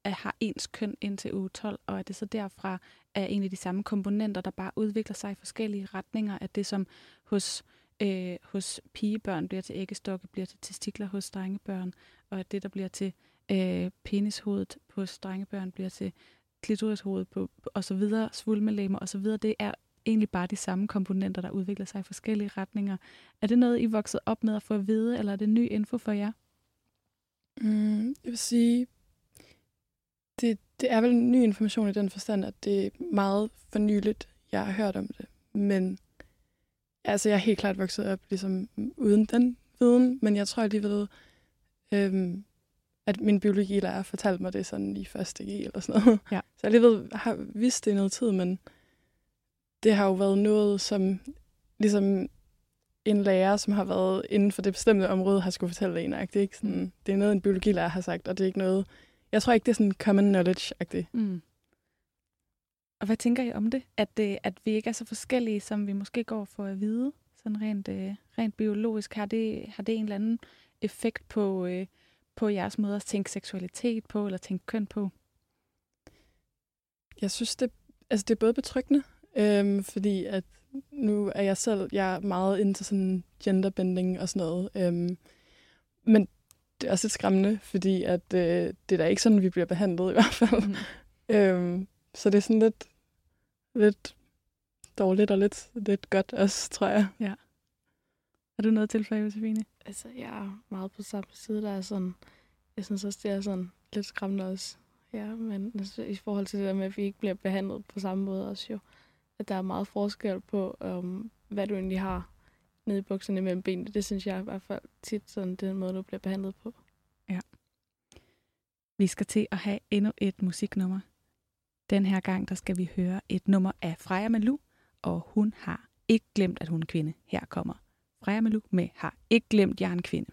at har ens køn indtil uge 12, og at det så derfra er egentlig de samme komponenter, der bare udvikler sig i forskellige retninger, at det som hos, øh, hos pigebørn bliver til æggestokke, bliver til testikler hos drengebørn, og at det, der bliver til øh, penishovedet hos drengebørn, bliver til klitorishovedet på, og så videre, svulmelæmer og så videre, det er egentlig bare de samme komponenter, der udvikler sig i forskellige retninger. Er det noget, I vokset op med at få at vide, eller er det ny info for jer? Mm, jeg vil sige, det, det er vel ny information i den forstand, at det er meget fornyeligt, jeg har hørt om det. Men altså, jeg er helt klart vokset op ligesom, uden den viden, men jeg tror alligevel, øhm, at min biologilærer fortalte mig det sådan i første G eller sådan noget. Ja. Så jeg alligevel har vidst det i noget tid, men det har jo været noget, som ligesom en lærer, som har været inden for det bestemte område, har skulle fortælle en. Det er, ikke sådan, det er noget, en biologilærer har sagt, og det er ikke noget... Jeg tror ikke, det er sådan common knowledge-agtigt. Mm. Og hvad tænker I om det? At, det, at vi ikke er så forskellige, som vi måske går for at vide, sådan rent, øh, rent biologisk. Har det, har det en eller anden effekt på, øh, på jeres måde at tænke seksualitet på, eller tænke køn på? Jeg synes, det, altså det er både betryggende, øhm, fordi at nu er jeg selv jeg er meget into sådan genderbending og sådan noget. Øhm, men det er også lidt skræmmende, fordi at, øh, det er da ikke sådan, vi bliver behandlet i hvert fald. Mm. øhm, så det er sådan lidt, lidt dårligt og lidt, lidt godt også, tror jeg. Har du noget tilfælde, Josefine? Altså, jeg er meget på samme side, der er sådan... Jeg synes også, det er sådan lidt skræmmende også. Ja, men altså, i forhold til det der med, at vi ikke bliver behandlet på samme måde også jo. At der er meget forskel på, um, hvad du egentlig har nede i bukserne mellem benene. Det synes jeg i hvert fald tit sådan, den måde, du bliver behandlet på. Vi skal til at have endnu et musiknummer. Den her gang, der skal vi høre et nummer af Freja Malu, og hun har ikke glemt, at hun er kvinde. Her kommer Freja Malu med Har ikke glemt, jeg er en kvinde.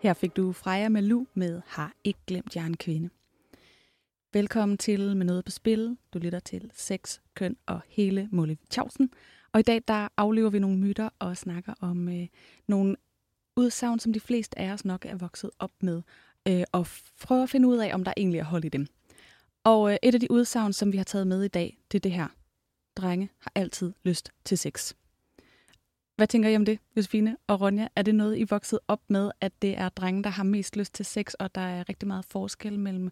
Her fik du Freja Malu med Har ikke glemt, jeg er en kvinde. Velkommen til Med noget på spil. Du lytter til Sex, Køn og hele Molly Tjavsen. Og i dag, der aflever vi nogle myter og snakker om øh, nogle udsagn, som de fleste af os nok er vokset op med øh, og prøve at finde ud af, om der egentlig er hold i dem. Og øh, et af de udsagn, som vi har taget med i dag, det er det her. Drenge har altid lyst til sex. Hvad tænker I om det, Josefine og Ronja? Er det noget, I voksede op med, at det er drenge, der har mest lyst til sex, og der er rigtig meget forskel mellem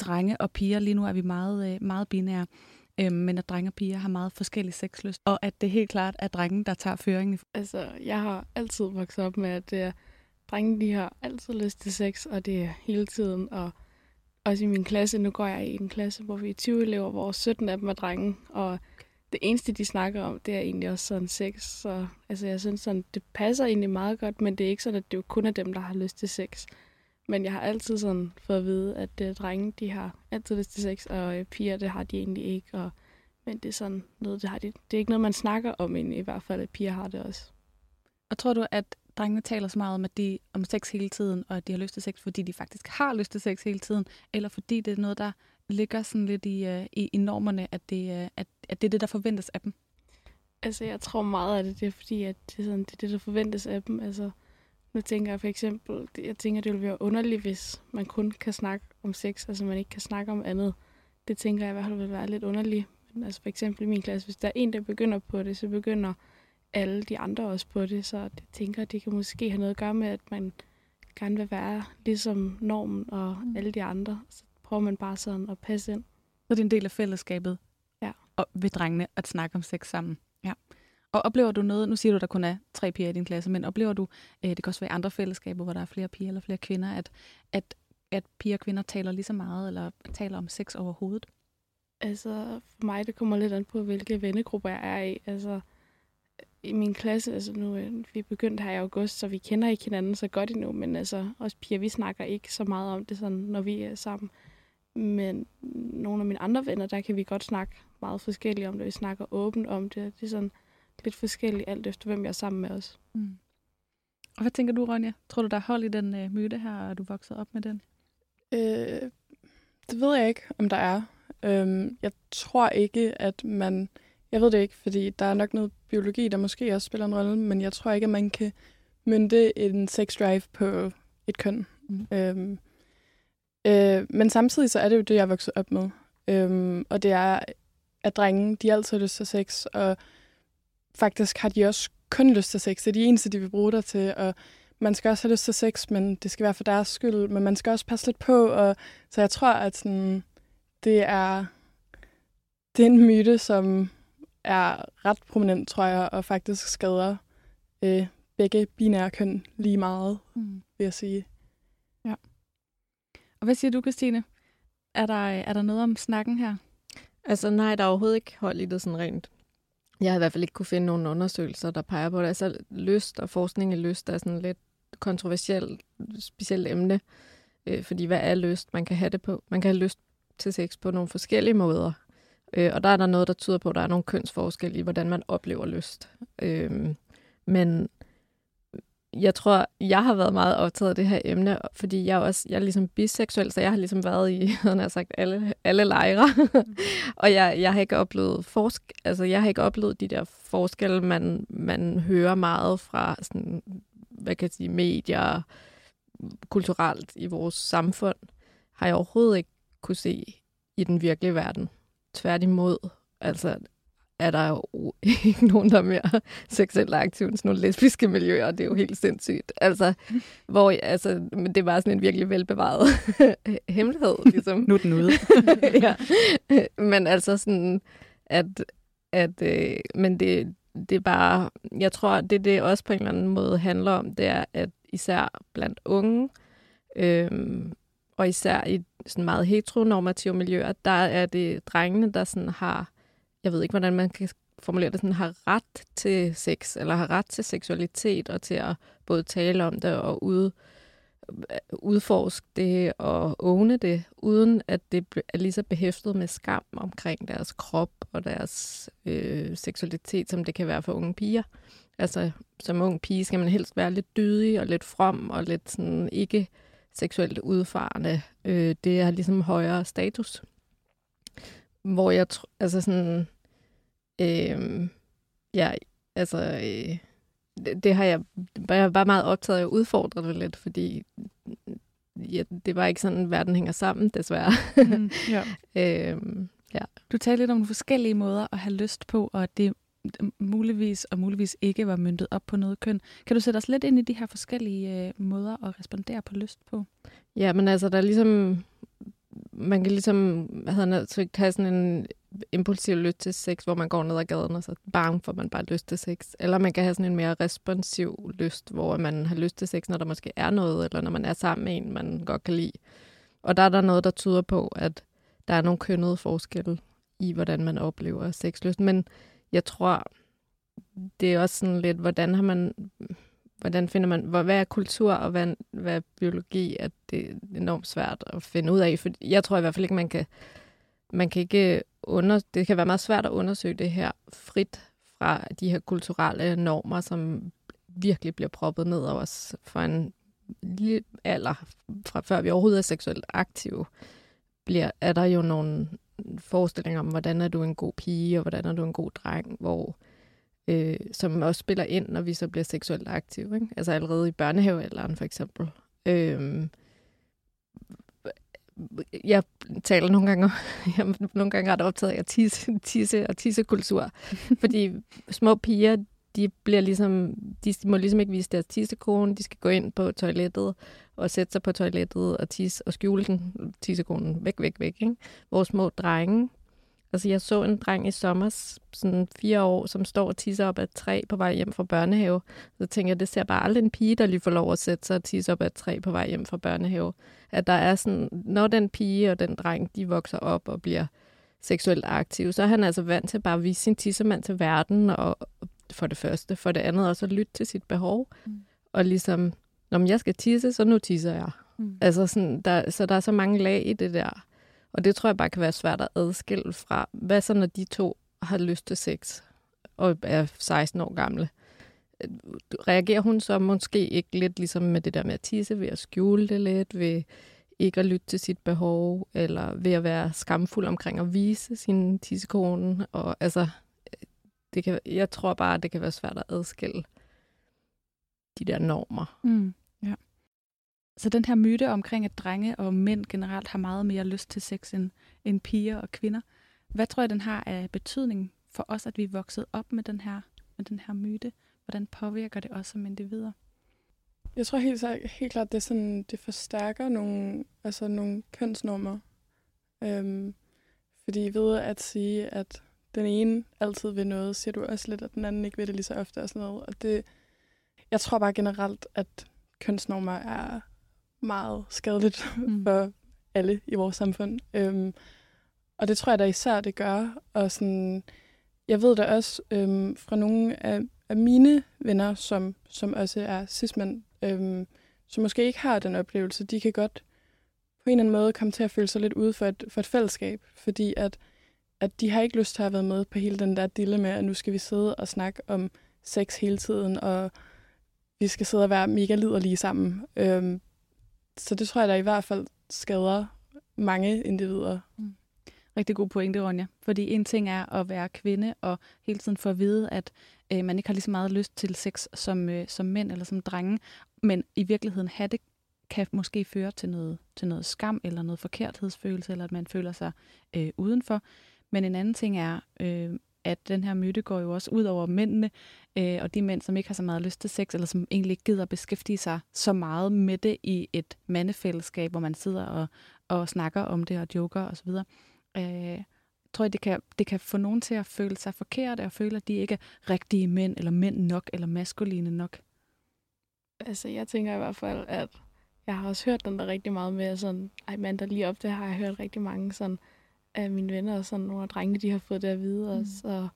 drenge og piger? Lige nu er vi meget, øh, meget binære, øh, men at drenge og piger har meget forskellig sexlyst, og at det helt klart er drengen, der tager føringen. Altså, jeg har altid vokset op med, at det er, drenge, de har altid lyst til sex, og det er hele tiden. Og også i min klasse, nu går jeg i en klasse, hvor vi er 20 elever, hvor 17 af dem er drenge, og det eneste, de snakker om, det er egentlig også sådan sex. Så altså, jeg synes sådan, det passer egentlig meget godt, men det er ikke sådan, at det jo kun er dem, der har lyst til sex. Men jeg har altid sådan fået at vide, at det er drenge, de har altid lyst til sex, og øh, piger, det har de egentlig ikke. Og, men det er sådan noget, det har de. Det er ikke noget, man snakker om egentlig, i hvert fald, at piger har det også. Og tror du, at drengene taler så meget om, at de om sex hele tiden, og at de har lyst til sex, fordi de faktisk har lyst til sex hele tiden, eller fordi det er noget, der ligger sådan lidt i, uh, i, i normerne, at det, uh, at, at det er det, der forventes af dem? Altså, jeg tror meget af det, det er fordi, at det er, sådan, det, er det, der forventes af dem. Altså, nu tænker jeg for eksempel, jeg tænker, det ville være underligt, hvis man kun kan snakke om sex, altså man ikke kan snakke om andet. Det tænker jeg i hvert fald vil være lidt underligt. Men altså for eksempel i min klasse, hvis der er en, der begynder på det, så begynder alle de andre også på det. Så jeg tænker, det kan måske have noget at gøre med, at man gerne vil være ligesom normen og Mm. alle de andre. Så prøver man bare sådan at passe ind. Så det er en del af fællesskabet Ja. og ved drengene at snakke om sex sammen. Ja. Og oplever du noget, nu siger du, der kun er tre piger i din klasse, men oplever du, øh, det kan også være i andre fællesskaber, hvor der er flere piger eller flere kvinder, at, at, at piger og kvinder taler lige så meget, eller taler om sex overhovedet? Altså, for mig, det kommer lidt an på, hvilke vennegrupper jeg er i. Altså, i min klasse, altså nu er vi er begyndt her i august, så vi kender ikke hinanden så godt endnu, men altså, os piger, vi snakker ikke så meget om det, sådan, når vi er sammen. Men nogle af mine andre venner, der kan vi godt snakke meget forskelligt om det. Vi snakker åbent om det. Det er sådan lidt forskelligt, alt efter hvem jeg er sammen med os. Mm. Og hvad tænker du, Ronja? Tror du, der er hold i den øh, myte her, og er du vokset op med den? Øh, det ved jeg ikke, om der er. Øhm, jeg tror ikke, at man... Jeg ved det ikke, fordi der er nok noget biologi, der måske også spiller en rolle, men jeg tror ikke, at man kan mynte en sex drive på et køn. Mm. Øhm, øh, men samtidig så er det jo det, jeg er vokset op med. Øhm, og det er, at drenge, de altid har lyst til sex, og faktisk har de også kun lyst til sex. Det er de eneste, de vil bruge dig til, og man skal også have lyst til sex, men det skal være for deres skyld, men man skal også passe lidt på, og så jeg tror, at sådan, det er, det er en myte, som er ret prominent, tror jeg, og faktisk skader øh, begge binære køn lige meget, mm. vil jeg sige. Ja. Og hvad siger du, Christine? Er der, er der noget om snakken her? Altså nej, der er overhovedet ikke hold i det sådan rent. Jeg har i hvert fald ikke kunne finde nogen undersøgelser, der peger på det. Altså lyst og forskning i lyst er sådan lidt kontroversielt, specielt emne. Øh, fordi hvad er lyst? Man kan have det på. Man kan have lyst til sex på nogle forskellige måder. Øh, og der er der noget, der tyder på, at der er nogle kønsforskelle i, hvordan man oplever lyst. Øh, men jeg tror, jeg har været meget optaget af det her emne, fordi jeg er også jeg er ligesom biseksuel, så jeg har ligesom været i, havde jeg sagt, alle, alle lejre. Mm. og jeg, jeg har ikke oplevet forsk altså jeg har ikke oplevet de der forskelle, man, man hører meget fra sådan, hvad kan jeg sige, medier, kulturelt i vores samfund, har jeg overhovedet ikke kunne se i den virkelige verden. Tværtimod, altså er der jo ikke nogen, der er mere seksuelt aktiv end sådan nogle lesbiske miljøer. Det er jo helt sindssygt. Altså, hvor, altså, men det var sådan en virkelig velbevaret hemmelighed. Ligesom. nu er den ude. ja. Men altså sådan, at, at øh, men det, det er bare, jeg tror, det det også på en eller anden måde handler om, det er, at især blandt unge, øh, og især i sådan meget heteronormative miljøer, der er det drengene, der sådan har jeg ved ikke, hvordan man kan formulere det, sådan, har ret til sex, eller har ret til seksualitet, og til at både tale om det og ud, udforske det og åne det, uden at det er lige så behæftet med skam omkring deres krop og deres øh, seksualitet, som det kan være for unge piger. Altså, som ung pige skal man helst være lidt dydig og lidt from og lidt sådan ikke seksuelt udfarende. Øh, det har ligesom højere status. Hvor jeg tror, altså sådan, Øh, ja, altså, øh, det, det har jeg, jeg bare meget optaget af at udfordre det lidt, fordi ja, det var ikke sådan, verden hænger sammen, desværre. Mm, ja. øhm, ja. Du talte lidt om forskellige måder at have lyst på, og det muligvis og muligvis ikke var myndet op på noget køn. Kan du sætte os lidt ind i de her forskellige øh, måder at respondere på lyst på? Ja, men altså, der er ligesom man kan ligesom hvad hedder det, have sådan en impulsiv lyst til sex, hvor man går ned ad gaden, og så bang, får man bare lyst til sex. Eller man kan have sådan en mere responsiv lyst, hvor man har lyst til sex, når der måske er noget, eller når man er sammen med en, man godt kan lide. Og der er der noget, der tyder på, at der er nogle kønnede forskelle i, hvordan man oplever sexlyst. Men jeg tror, det er også sådan lidt, hvordan har man hvordan finder man, hvad er kultur og hvad, hvad er biologi, at det er enormt svært at finde ud af. For jeg tror i hvert fald ikke, man kan, man kan ikke under, det kan være meget svært at undersøge det her frit fra de her kulturelle normer, som virkelig bliver proppet ned over os for en lille alder, fra før vi overhovedet er seksuelt aktive, bliver, er der jo nogle forestillinger om, hvordan er du en god pige, og hvordan er du en god dreng, hvor øh, som også spiller ind, når vi så bliver seksuelt aktive. Ikke? Altså allerede i børnehavealderen for eksempel. Øh, jeg taler nogle gange, jeg nogle gange ret optaget af tisse, tisse og tissekultur, fordi små piger, de bliver ligesom, de må ligesom ikke vise deres tissekone, de skal gå ind på toilettet og sætte sig på toilettet og tisse og skjule den tissekonen væk, væk, væk. Ikke? Vores små drenge, Altså, jeg så en dreng i sommer, sådan fire år, som står og tisser op ad et træ på vej hjem fra børnehave. Så tænker jeg, det ser bare aldrig en pige, der lige får lov at sætte sig og tisse op ad et træ på vej hjem fra børnehave. At der er sådan, når den pige og den dreng, de vokser op og bliver seksuelt aktive, så er han altså vant til bare at vise sin tissemand til verden, og for det første. For det andet også at lytte til sit behov. Mm. Og ligesom, når jeg skal tisse, så nu tisser jeg. Mm. Altså sådan, der, så der er så mange lag i det der. Og det tror jeg bare kan være svært at adskille fra, hvad så når de to har lyst til sex og er 16 år gamle? Reagerer hun så måske ikke lidt ligesom med det der med at tisse, ved at skjule det lidt, ved ikke at lytte til sit behov, eller ved at være skamfuld omkring at vise sin tissekone? Og altså, det kan, jeg tror bare, det kan være svært at adskille. De der normer. Mm. Ja. Så den her myte omkring, at drenge og mænd generelt har meget mere lyst til sex end, end piger og kvinder, hvad tror jeg, den har af betydning for os, at vi er vokset op med den her, med den her myte? Hvordan påvirker det os som individer? Jeg tror helt, helt klart, det, er sådan, det forstærker nogle, altså nogle kønsnormer. Øhm, fordi ved at sige, at den ene altid vil noget, siger du også lidt, at den anden ikke vil det lige så ofte og sådan noget. Og det, jeg tror bare generelt, at kønsnormer er meget skadeligt mm. for alle i vores samfund. Øhm, og det tror jeg da især, det gør. Og sådan, jeg ved da også øhm, fra nogle af, af mine venner, som, som også er cismænd, øhm, som måske ikke har den oplevelse, de kan godt på en eller anden måde komme til at føle sig lidt ude for et, for et fællesskab, fordi at, at de har ikke lyst til at have været med på hele den der dille med, at nu skal vi sidde og snakke om sex hele tiden, og vi skal sidde og være mega liderlige sammen. Øhm, så det tror jeg da i hvert fald skader mange individer. Mm. Rigtig god pointe, Ronja. Fordi en ting er at være kvinde og hele tiden få at vide, at øh, man ikke har lige så meget lyst til sex som, øh, som mænd eller som drenge, men i virkeligheden have det kan måske føre til noget, til noget skam eller noget forkerthedsfølelse, eller at man føler sig øh, udenfor. Men en anden ting er, øh, at den her myte går jo også ud over mændene, øh, og de mænd, som ikke har så meget lyst til sex, eller som egentlig ikke gider beskæftige sig så meget med det i et mandefællesskab, hvor man sidder og, og snakker om det og joker osv. Øh, tror jeg, det kan, det kan få nogen til at føle sig forkert, og føle, at de ikke er rigtige mænd, eller mænd nok, eller maskuline nok. Altså, jeg tænker i hvert fald, at jeg har også hørt den der rigtig meget med, sådan, ej mand, der lige op det har jeg hørt rigtig mange sådan, af mine venner og sådan nogle af drengene, de har fået det at vide mm. også, og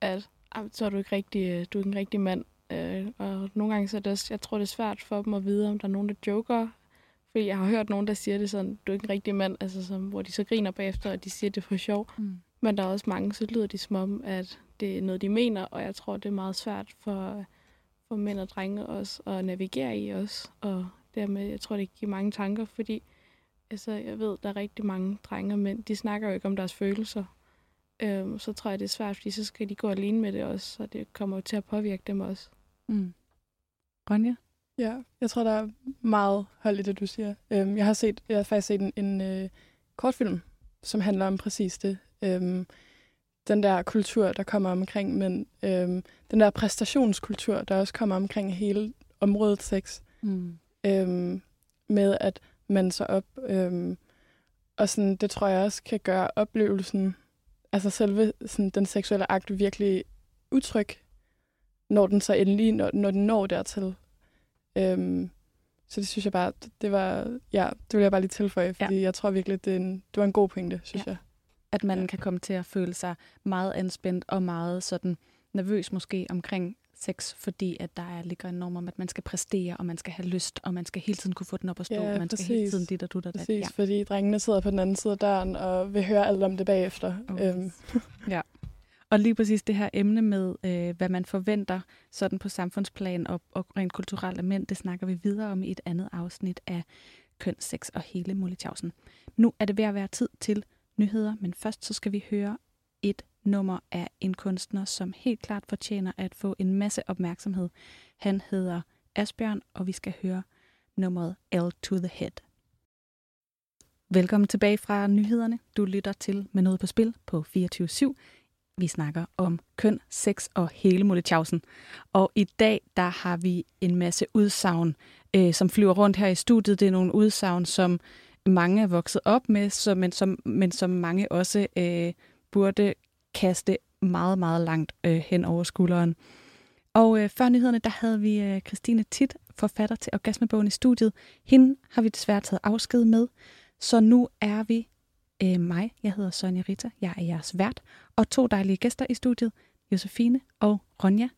at så er du ikke rigtig, øh, du er ikke en rigtig mand. Øh, og nogle gange så er det også, jeg tror det er svært for dem at vide, om der er nogen, der joker. Fordi jeg har hørt nogen, der siger det sådan, du er ikke en rigtig mand, altså som, hvor de så griner bagefter, og de siger det for sjov. Mm. Men der er også mange, så lyder de som om, at det er noget, de mener, og jeg tror, det er meget svært for, for mænd og drenge også at navigere i os. Og dermed, jeg tror, det giver mange tanker, fordi altså, jeg ved, der er rigtig mange drenge og mænd, de snakker jo ikke om deres følelser. Øhm, så tror jeg, det er svært, fordi så skal de gå alene med det også, og det kommer jo til at påvirke dem også. Mm. Ronja? Ja, jeg tror, der er meget hold i det, du siger. Øhm, jeg har set, jeg har faktisk set en, en øh, kortfilm, som handler om præcis det. Øhm, den der kultur, der kommer omkring, men øhm, den der præstationskultur, der også kommer omkring hele området sex. Mm. Øhm, med at man så op. Øhm, og sådan, det tror jeg også kan gøre oplevelsen, altså selve sådan, den seksuelle akt virkelig utryg, når den så endelig, når, når den når dertil. Øhm, så det synes jeg bare, det var, ja, det vil jeg bare lige tilføje, fordi ja. jeg tror virkelig, det, er en, det var en god pointe, synes ja. jeg. At man ja. kan komme til at føle sig meget anspændt og meget sådan nervøs måske omkring sex, fordi at der er, ligger en norm om, at man skal præstere, og man skal have lyst, og man skal hele tiden kunne få den op at stå, ja, og man præcis. skal hele tiden dit og dut og Præcis, ja. fordi drengene sidder på den anden side af døren og vil høre alt om det bagefter. Oh. Øhm. ja. Og lige præcis det her emne med, øh, hvad man forventer sådan på samfundsplan og, og rent kulturelt af mænd, det snakker vi videre om i et andet afsnit af køn, sex og hele Molletjavsen. Nu er det ved at være tid til nyheder, men først så skal vi høre et nummer af en kunstner, som helt klart fortjener at få en masse opmærksomhed. Han hedder Asbjørn, og vi skal høre nummeret L to the Head. Velkommen tilbage fra nyhederne. Du lytter til Med noget på spil på 24-7. Vi snakker om køn, sex og hele Molletjavsen. Og i dag, der har vi en masse udsagn, øh, som flyver rundt her i studiet. Det er nogle udsagn, som mange er vokset op med, så, men, som, men som mange også øh, burde kaste meget, meget langt øh, hen over skulderen. Og øh, før nyhederne, der havde vi øh, Christine Tit, forfatter til Orgasmebogen i studiet. Hende har vi desværre taget afsked med, så nu er vi øh, mig. Jeg hedder Sonja Rita, jeg er jeres vært, og to dejlige gæster i studiet, Josefine og Ronja.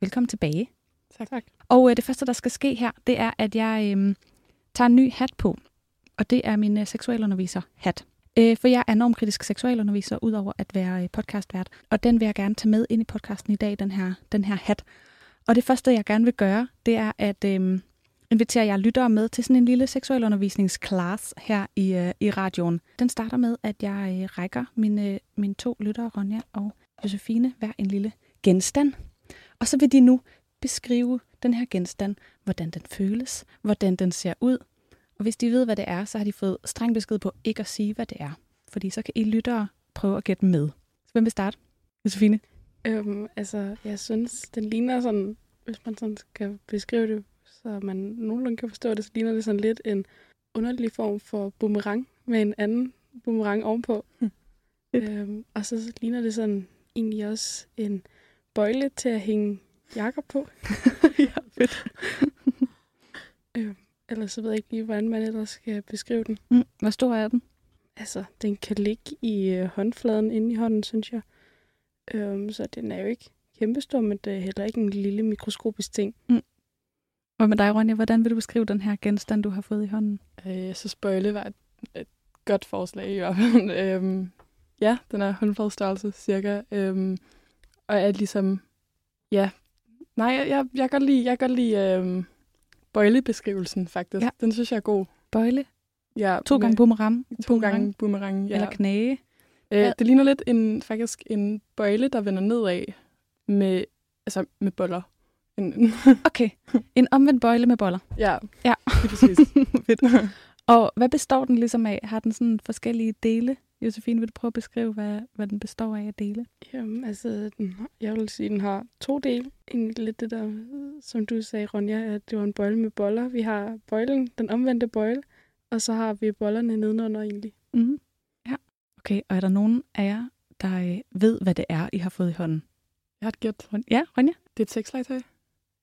Velkommen tilbage. Tak. tak. Og øh, det første, der skal ske her, det er, at jeg øh, tager en ny hat på, og det er min øh, seksualunderviser-hat. Øh, for jeg er normkritisk seksualunderviser, udover at være øh, podcastvært. Og den vil jeg gerne tage med ind i podcasten i dag, den her, den her hat. Og det første, jeg gerne vil gøre, det er at øh, invitere jer lyttere med til sådan en lille seksualundervisningsklasse her i, øh, i radioen. Den starter med, at jeg øh, rækker mine, øh, mine to lyttere, Ronja og Josefine, hver en lille genstand. Og så vil de nu beskrive den her genstand, hvordan den føles, hvordan den ser ud. Og hvis de ved, hvad det er, så har de fået streng besked på ikke at sige, hvad det er. Fordi så kan I lyttere prøve at gætte med. Så hvem vil starte? Josefine? Øhm, altså, jeg synes, den ligner sådan, hvis man sådan skal beskrive det, så man nogenlunde kan forstå det, så ligner det sådan lidt en underlig form for boomerang med en anden boomerang ovenpå. Hm. øhm, og så ligner det sådan egentlig også en bøjle til at hænge jakker på. ja, fedt. øhm, ellers så ved jeg ikke lige, hvordan man ellers skal beskrive den. Mm, hvor stor er den? Altså, den kan ligge i øh, håndfladen inde i hånden, synes jeg. Øhm, så den er jo ikke kæmpestor, men det er heller ikke en lille mikroskopisk ting. Og med dig, Ronja, hvordan vil du beskrive den her genstand, du har fået i hånden? Øh, jeg synes, bøjle var et, et godt forslag i hvert fald. øhm, ja, den er håndfladstørrelse cirka. Øhm, og er ligesom, ja, nej, jeg, jeg, jeg kan godt lide, jeg kan godt lide øhm, bøjlebeskrivelsen faktisk. Ja. Den synes jeg er god. Bøjle? Ja, To gange boomerang? To gange boomerang, ja. Eller knage? Øh, Ja. Det ligner lidt en, faktisk en bøjle, der vender nedad med, altså med boller. En, Okay, en omvendt bøjle med boller. ja, Ja. lige præcis. Fedt. Og hvad består den ligesom af? Har den sådan forskellige dele? Josefine, vil du prøve at beskrive, hvad, hvad den består af af dele? Jamen, altså, den, har- jeg vil sige, den har to dele. Egentlig lidt det der, som du sagde, Ronja, at det var en bøjle med boller. Vi har bøjlen, den omvendte bøjle, og så har vi bollerne nedenunder egentlig. Mm-hmm. Ja. Okay, og er der nogen af jer, der øh, ved, hvad det er, I har fået i hånden? Jeg har et gæt. Ja, Ronja? Det er et sexlegetøj,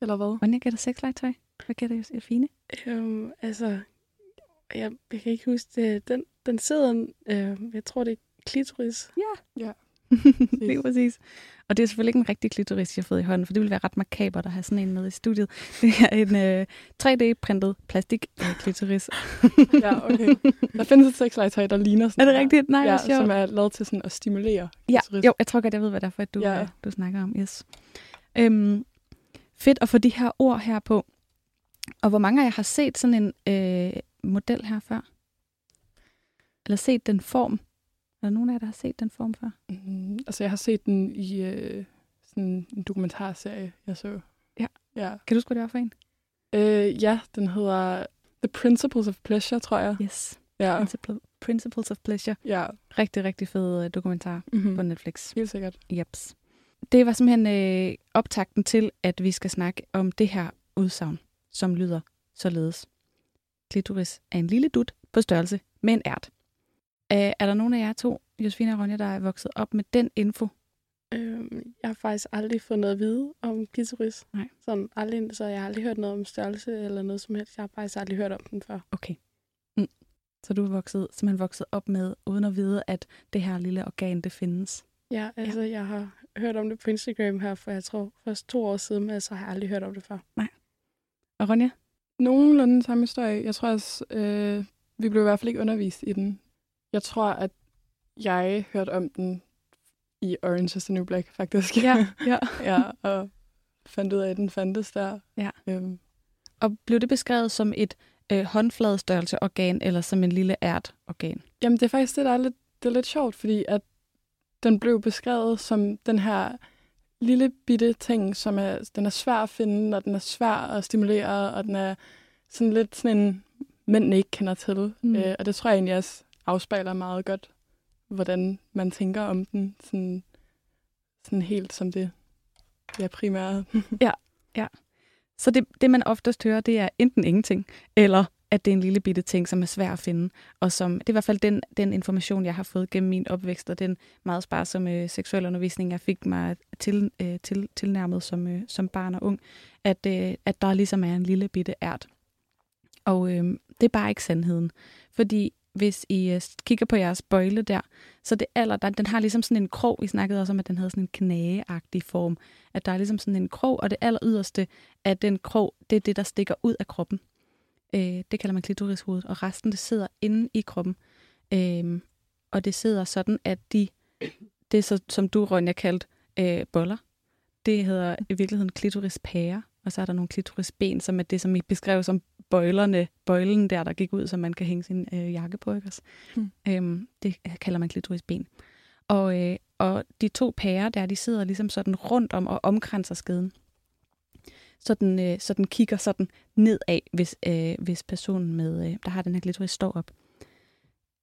eller hvad? Ronja gætter sexlegetøj. Hvad gætter Josefine? Øhm, altså, jeg, jeg kan ikke huske det. Den, den sidder, øh, jeg tror, det er klitoris. Lige præcis. Og det er selvfølgelig ikke en rigtig klitoris, jeg har fået i hånden, for det ville være ret makabert at have sådan en med i studiet. Det er en øh, 3D-printet plastik øh, klitoris. ja, okay. Der findes et sexlegetøj, der ligner sådan Er det rigtigt? Nej, ja, sjovt. som er lavet til sådan at stimulere. Ja, klitoris. jo, jeg tror godt, jeg ved, hvad det er for, at du, Ja. ja. du snakker om. Yes. Øhm, fedt at få de her ord her på. Og hvor mange af jer har set sådan en øh, model her før? Eller set den form? Er der nogen af jer, der har set den form før? Mm, altså, jeg har set den i øh, sådan en dokumentarserie, jeg så. Ja. Ja. Kan du hvad det var for en? Øh, ja, den hedder The Principles of Pleasure, tror jeg. Yes. Ja. Principle, Principles of Pleasure. Ja. Rigtig, rigtig fed øh, dokumentar Mm-hmm. på Netflix. Helt sikkert. Jeps. Det var simpelthen øh, optakten til, at vi skal snakke om det her udsagn, som lyder således. Klitoris er en lille dut på størrelse med en ært. Øh, er der nogen af jer to, Josefine og Ronja, der er vokset op med den info? Øhm, jeg har faktisk aldrig fået noget at vide om klitoris. Nej. Sådan aldrig, så jeg har aldrig hørt noget om størrelse eller noget som helst. Jeg har faktisk aldrig hørt om den før. Okay. Mm. Så du er vokset, simpelthen vokset op med, uden at vide, at det her lille organ, det findes. Ja, altså ja. jeg har hørt om det på Instagram her for, jeg tror, først to år siden, men så har jeg aldrig hørt om det før. Og Ronja? Nogenlunde samme historie. Jeg tror også, øh, vi blev i hvert fald ikke undervist i den. Jeg tror, at jeg hørte om den i Orange is the New Black, faktisk. ja. ja, og fandt ud af, at den fandtes der. Ja. Øhm, Og blev det beskrevet som et øh, håndfladestørrelse organ, eller som en lille ært organ? Jamen, det er faktisk det, der er lidt, det er lidt sjovt, fordi at den blev beskrevet som den her lille bitte ting, som er, den er svær at finde, og den er svær at stimulere, og den er sådan lidt sådan en, mænd ikke kender til. Mm. Øh, og det tror jeg egentlig også afspejler meget godt, hvordan man tænker om den, sådan, sådan helt som det ja, primære. Så det, det, man oftest hører, det er enten ingenting, eller at det er en lille bitte ting, som er svær at finde. Og som, det er i hvert fald den, den information, jeg har fået gennem min opvækst, og den meget sparsomme øh, seksuelle undervisning, jeg fik mig til, øh, til, tilnærmet som, øh, som barn og ung, at, øh, at der ligesom er en lille bitte ært. Og øh, det er bare ikke sandheden. Fordi hvis I øh, kigger på jeres bøjle der, så det aller, der, den har ligesom sådan en krog, vi snakkede også om, at den havde sådan en knageagtig form, at der er ligesom sådan en krog, og det aller yderste af den krog, det er det, der stikker ud af kroppen. Øh, det kalder man klitorishovedet, og resten det sidder inde i kroppen. Øh, og det sidder sådan, at de, det er så, som du, Ronja, kaldt øh, boller. Det hedder i virkeligheden klitorispære, og så er der nogle klitorisben, som er det, som I beskrev som bøjlerne, bøjlen der, der gik ud, så man kan hænge sin øh, jakke på. Ikke? også? Øhm, det kalder man klitorisben. Og, øh, og de to pærer der, de sidder ligesom sådan rundt om og omkranser skeden. Så den, øh, så den kigger sådan nedad, hvis, øh, hvis personen, med, øh, der har den her klitoris, står op.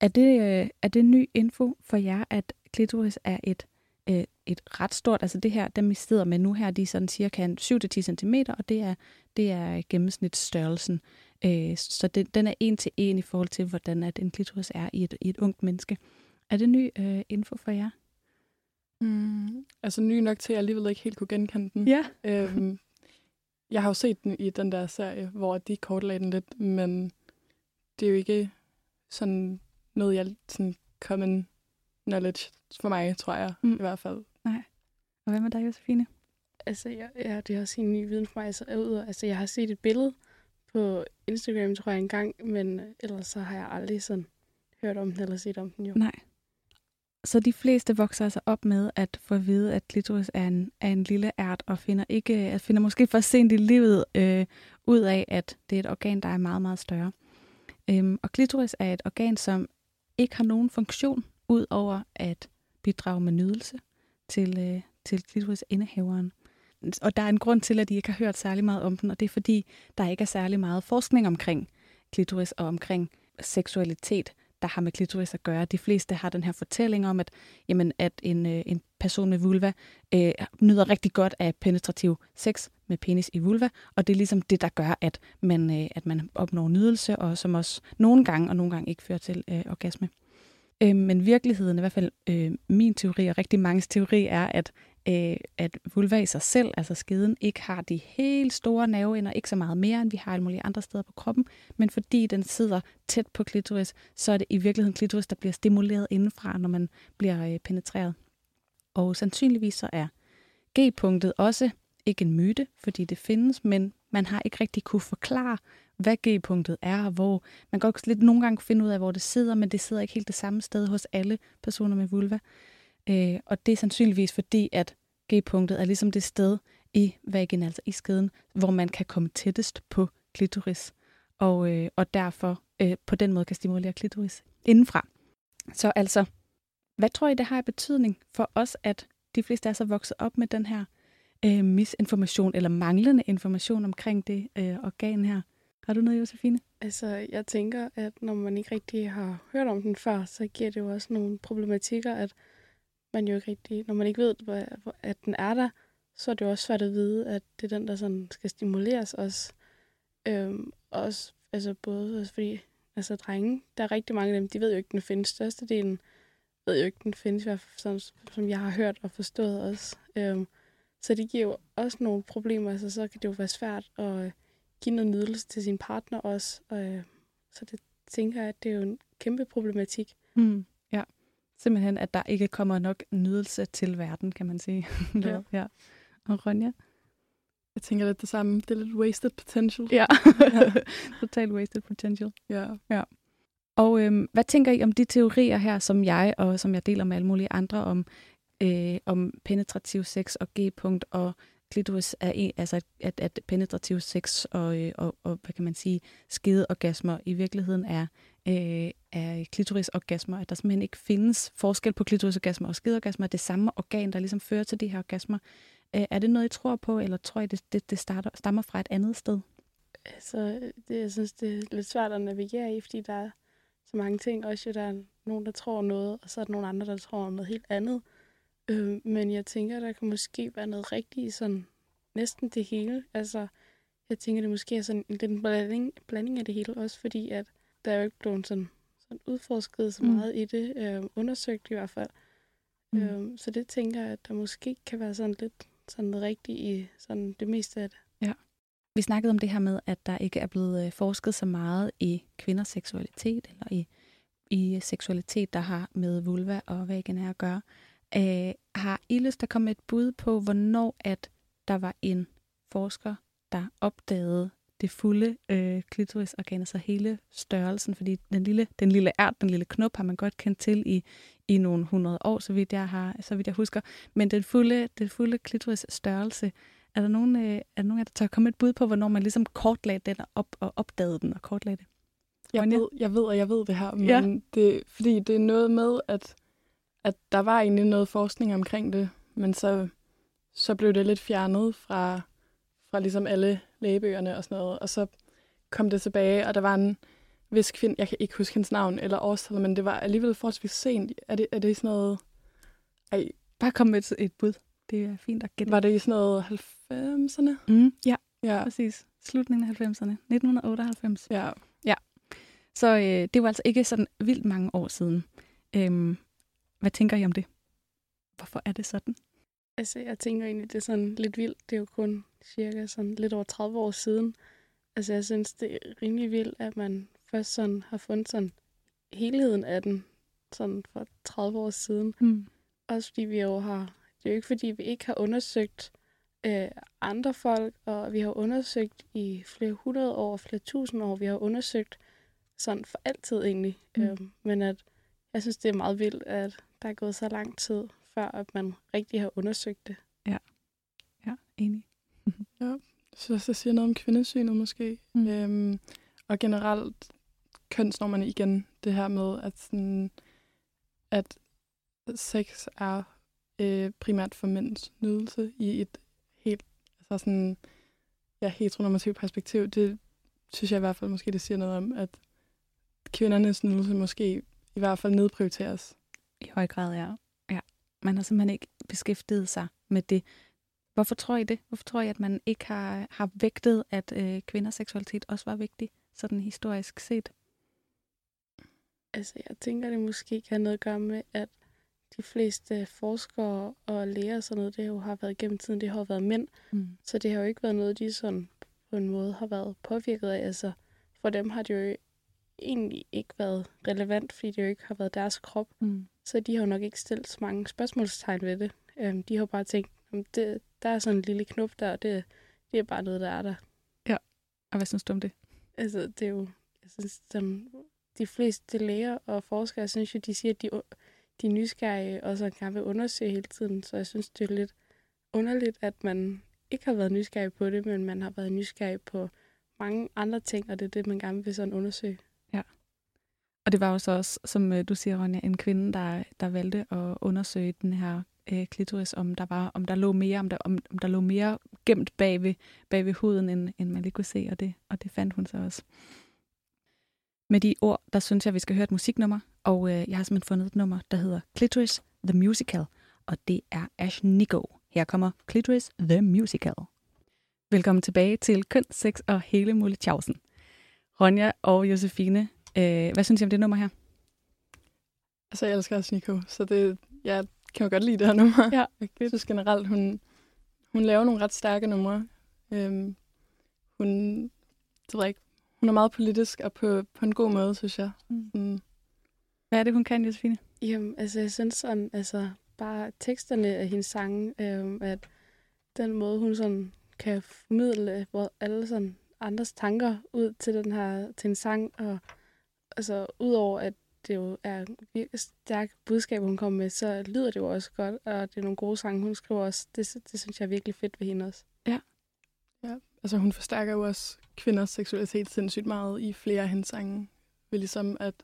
Er det, øh, er det ny info for jer, at klitoris er et, øh, et ret stort, altså det her, dem vi sidder med nu her, de er sådan cirka 7-10 cm, og det er, det er gennemsnitsstørrelsen. Øh, så det, den er en til en i forhold til, hvordan at en klitoris er i et, i et ungt menneske. Er det ny øh, info for jer? Mm, altså ny nok til, at jeg alligevel ikke helt kunne genkende den. Ja. Øhm, jeg har jo set den i den der serie, hvor de kortlagde den lidt, men det er jo ikke sådan noget, jeg sådan common knowledge for mig, tror jeg, mm. i hvert fald. Nej. Og hvad med dig, Josefine? Altså, ja, ja, det er også en ny viden for mig. Altså, ud, altså, jeg har set et billede på Instagram, tror jeg, engang, men ellers så har jeg aldrig sådan hørt om den eller set om den jo. Nej. Så de fleste vokser altså op med at få at vide, at klitoris er en, er en lille ært, og finder, ikke, at finder måske for sent i livet øh, ud af, at det er et organ, der er meget, meget større. Øhm, og klitoris er et organ, som ikke har nogen funktion, ud over at bidrage med nydelse til, øh, til klitoris-indehaveren. Og der er en grund til, at de ikke har hørt særlig meget om den, og det er fordi, der ikke er særlig meget forskning omkring klitoris og omkring seksualitet der har med klitoris at gøre. De fleste har den her fortælling om, at, jamen, at en, øh, en person med vulva øh, nyder rigtig godt af penetrativ sex med penis i vulva, og det er ligesom det, der gør, at man, øh, at man opnår nydelse, og som også nogle gange og nogle gange ikke fører til øh, orgasme. Øh, men virkeligheden, i hvert fald øh, min teori og rigtig mange teori, er, at øh, at vulva i sig selv, altså skeden, ikke har de helt store nerveender, ikke så meget mere, end vi har alle mulige andre steder på kroppen, men fordi den sidder tæt på klitoris, så er det i virkeligheden klitoris, der bliver stimuleret indenfra, når man bliver øh, penetreret. Og sandsynligvis så er G-punktet også ikke en myte, fordi det findes, men man har ikke rigtig kunne forklare, hvad G-punktet er, og hvor man kan godt lidt nogle gange finde ud af, hvor det sidder, men det sidder ikke helt det samme sted hos alle personer med vulva. Øh, og det er sandsynligvis fordi, at G-punktet er ligesom det sted i vagin, altså i skeden, hvor man kan komme tættest på klitoris. Og, øh, og derfor øh, på den måde kan stimulere klitoris indenfra. Så altså, hvad tror I, det har i betydning for os, at de fleste af os vokset op med den her øh, misinformation eller manglende information omkring det øh, organ her? Har du noget, Josefine? Altså, jeg tænker, at når man ikke rigtig har hørt om den før, så giver det jo også nogle problematikker, at man jo ikke rigtig, når man ikke ved, at den er der, så er det jo også svært at vide, at det er den, der sådan skal stimuleres også. Øhm, også, altså både også fordi, altså drenge, der er rigtig mange af dem, de ved jo ikke, den findes. Størstedelen ved jo ikke, den findes, i hvert fald sådan, som jeg har hørt og forstået også. Øhm, så det giver jo også nogle problemer, altså så kan det jo være svært at give noget nydelse til sin partner også. Og, øh, så det tænker jeg, at det er jo en kæmpe problematik. Mm. Simpelthen, at der ikke kommer nok nydelse til verden, kan man sige. ja. ja. Og Ronja? Jeg tænker lidt det samme. Det er lidt wasted potential. Ja, totalt wasted potential. Ja. ja. Og øhm, hvad tænker I om de teorier her, som jeg og som jeg deler med alle mulige andre om, øh, om penetrativ sex og G-punkt og klitoris er en, altså at, at penetrativ sex og, øh, og, og, hvad kan man sige, skedeorgasmer i virkeligheden er, øh, af klitorisorgasmer, at der simpelthen ikke findes forskel på klitorisorgasmer og skidorgasmer, det samme organ, der ligesom fører til de her orgasmer. Øh, er det noget, I tror på, eller tror I, det, det, det starter, stammer fra et andet sted? Altså, det, jeg synes, det er lidt svært at navigere i, fordi der er så mange ting. Også der er nogen, der tror noget, og så er der nogle andre, der tror noget helt andet. Øh, men jeg tænker, der kan måske være noget rigtigt i sådan næsten det hele. Altså, jeg tænker, det måske er sådan en lille blanding, blanding af det hele, også fordi at der er jo ikke blevet sådan, sådan udforsket så mm. meget mm. i det, øh, undersøgt i hvert fald. Mm. Øh, så det tænker jeg, at der måske kan være sådan lidt sådan noget rigtigt i sådan det meste af det. Ja. Vi snakkede om det her med, at der ikke er blevet øh, forsket så meget i kvinders seksualitet, eller i, i seksualitet, der har med vulva og vagina at gøre. Øh, har I lyst til at komme et bud på, hvornår at der var en forsker, der opdagede det fulde øh, klitorisorgan, altså hele størrelsen, fordi den lille, den lille ært, den lille knop, har man godt kendt til i, i nogle hundrede år, så vidt jeg, har, så vidt jeg husker. Men den fulde, den fulde klitoris størrelse, er der nogen, øh, er der nogen af der tør komme et bud på, hvornår man ligesom kortlagde den op, og opdagede den og kortlagde det? Jeg ved, jeg ved, og jeg ved det her, men ja. det, fordi det er noget med, at, at der var egentlig noget forskning omkring det, men så, så blev det lidt fjernet fra, fra ligesom alle lægebøgerne og sådan noget. Og så kom det tilbage, og der var en vis kvinde, jeg kan ikke huske hendes navn eller årstal, men det var alligevel forholdsvis sent. Er det, er det sådan noget... Ej, Bare kom med et, et bud. Det er fint at gætte. var det i sådan noget 90'erne? Mm, ja, Ja. præcis. Slutningen af 90'erne. 1998. ja. Så øh, det var altså ikke sådan vildt mange år siden. Øhm, hvad tænker I om det? Hvorfor er det sådan? Altså, jeg tænker egentlig, det er sådan lidt vildt. Det er jo kun cirka sådan lidt over 30 år siden. Altså, jeg synes, det er rimelig vildt, at man først sådan har fundet sådan helheden af den sådan for 30 år siden. Mm. Også fordi vi jo har... Det er jo ikke, fordi vi ikke har undersøgt øh, andre folk, og vi har undersøgt i flere hundrede år, flere tusind år. Vi har undersøgt sådan for altid egentlig. Mm. Øhm, men at jeg synes, det er meget vildt, at der er gået så lang tid, før at man rigtig har undersøgt det. Ja, enig. Så det siger noget om kvindesynet måske. Mm. Øhm, og generelt kønsnormerne igen. Det her med, at, sådan, at sex er øh, primært for mænds nydelse i et helt altså sådan, ja, heteronormativt perspektiv. Det synes jeg i hvert fald måske, det siger noget om, at kvindernes nydelse måske i hvert fald nedprioriteres. I høj grad, ja. Man har simpelthen ikke beskæftiget sig med det. Hvorfor tror I det? Hvorfor tror I, at man ikke har, har vægtet, at øh, kvinders seksualitet også var vigtig, sådan historisk set? Altså, jeg tænker, det måske kan have noget at gøre med, at de fleste forskere og læger og sådan noget, det jo har været gennem tiden, det har jo været mænd. Mm. Så det har jo ikke været noget, de sådan på en måde har været påvirket af. Altså, for dem har det jo egentlig ikke været relevant, fordi det jo ikke har været deres krop. Mm. Så de har jo nok ikke stillet så mange spørgsmålstegn ved det. Øhm, de har jo bare tænkt, "Jamen, det, der er sådan en lille knop der, og det, det er bare noget, der er der. Og hvad synes du om det? Altså, det er jo, jeg synes, som de fleste læger og forskere, jeg synes jo, de siger, at de, de er nysgerrige og så gerne vil undersøge hele tiden. Så jeg synes, det er lidt underligt, at man ikke har været nysgerrig på det, men man har været nysgerrig på mange andre ting, og det er det, man gerne vil sådan undersøge. Og det var jo så også, som øh, du siger, Ronja, en kvinde, der, der valgte at undersøge den her øh, klitoris, om der var, om der lå mere, om der, om, om der lå mere gemt bag ved, bag ved huden, end, end man lige kunne se, og det, og det fandt hun så også. Med de ord, der synes jeg, vi skal høre et musiknummer, og øh, jeg har simpelthen fundet et nummer, der hedder Clitoris The Musical, og det er Ash Nico. Her kommer Clitoris The Musical. Velkommen tilbage til Køn, Sex og hele Mulichausen. Ronja og Josefine, øh, hvad synes I om det nummer her? Altså, jeg elsker også Nico, så det, jeg kan jo godt lide det her nummer. Ja, Jeg synes generelt, hun, hun laver nogle ret stærke numre. Øhm, hun, det ved jeg ikke, hun er meget politisk og på, på en god måde, synes jeg. Mm. Mm. Hvad er det, hun kan, Josefine? Jamen, altså, jeg synes sådan, altså, bare teksterne af hendes sange, øhm, at den måde, hun sådan kan formidle hvor alle sådan andres tanker ud til den her, til en sang, og altså, udover at det jo er virkelig stærke budskaber, hun kommer med, så lyder det jo også godt, og det er nogle gode sange, hun skriver også. Det, det synes jeg er virkelig fedt ved hende også. Altså, hun forstærker jo også kvinders seksualitet sindssygt meget i flere af hendes sange. Ved ligesom at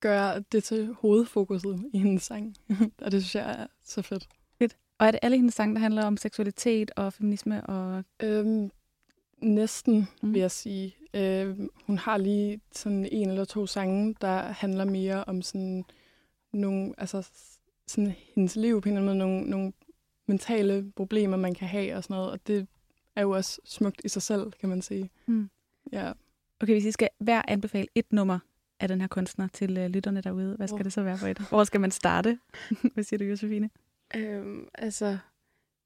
gøre det til hovedfokuset i hendes sang. og det synes jeg er så fedt. Og er det alle hendes sange, der handler om seksualitet og feminisme? Og... Øhm, næsten, Mm. vil jeg sige. Øhm, hun har lige sådan en eller to sange, der handler mere om sådan nogle, altså sådan hendes liv på en eller anden måde, nogle, nogle mentale problemer, man kan have og sådan noget. Og det er jo også smukt i sig selv, kan man sige. Mm. Ja. Okay, hvis I skal hver anbefale et nummer af den her kunstner til uh, lytterne derude, hvad skal Hvor? det så være for et? Hvor skal man starte? hvad siger du, Josefine? Øhm, altså,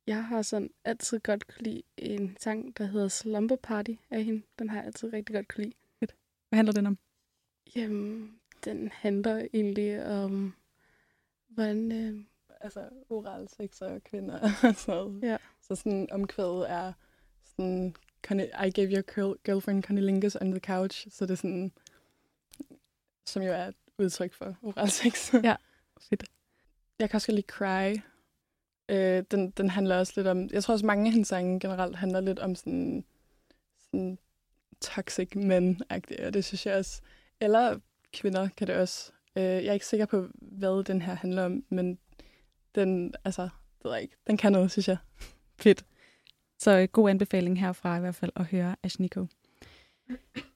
jeg har sådan altid godt kunne lide en sang, der hedder Slumber Party af hende. Den har jeg altid rigtig godt kunne lide. Hvad handler den om? Jamen, den handler egentlig om, hvordan... Øh, Altså oral sex og kvinder og sådan noget. Ja. Så sådan omkvædet er sådan, "Conny- I gave your girl- girlfriend cunnilingus on the couch. Så det er sådan, som jo er et udtryk for oral sex. Ja. Fedt. Jeg kan også godt lide Cry. Øh, den, den handler også lidt om, jeg tror også mange af hendes sange generelt handler lidt om sådan, sådan toxic men og det synes jeg også, eller kvinder kan det også. Øh, jeg er ikke sikker på, hvad den her handler om, men den, altså, det ved jeg ikke, den kan noget, synes jeg. Fedt. Så øh, god anbefaling herfra i hvert fald at høre Ashniko.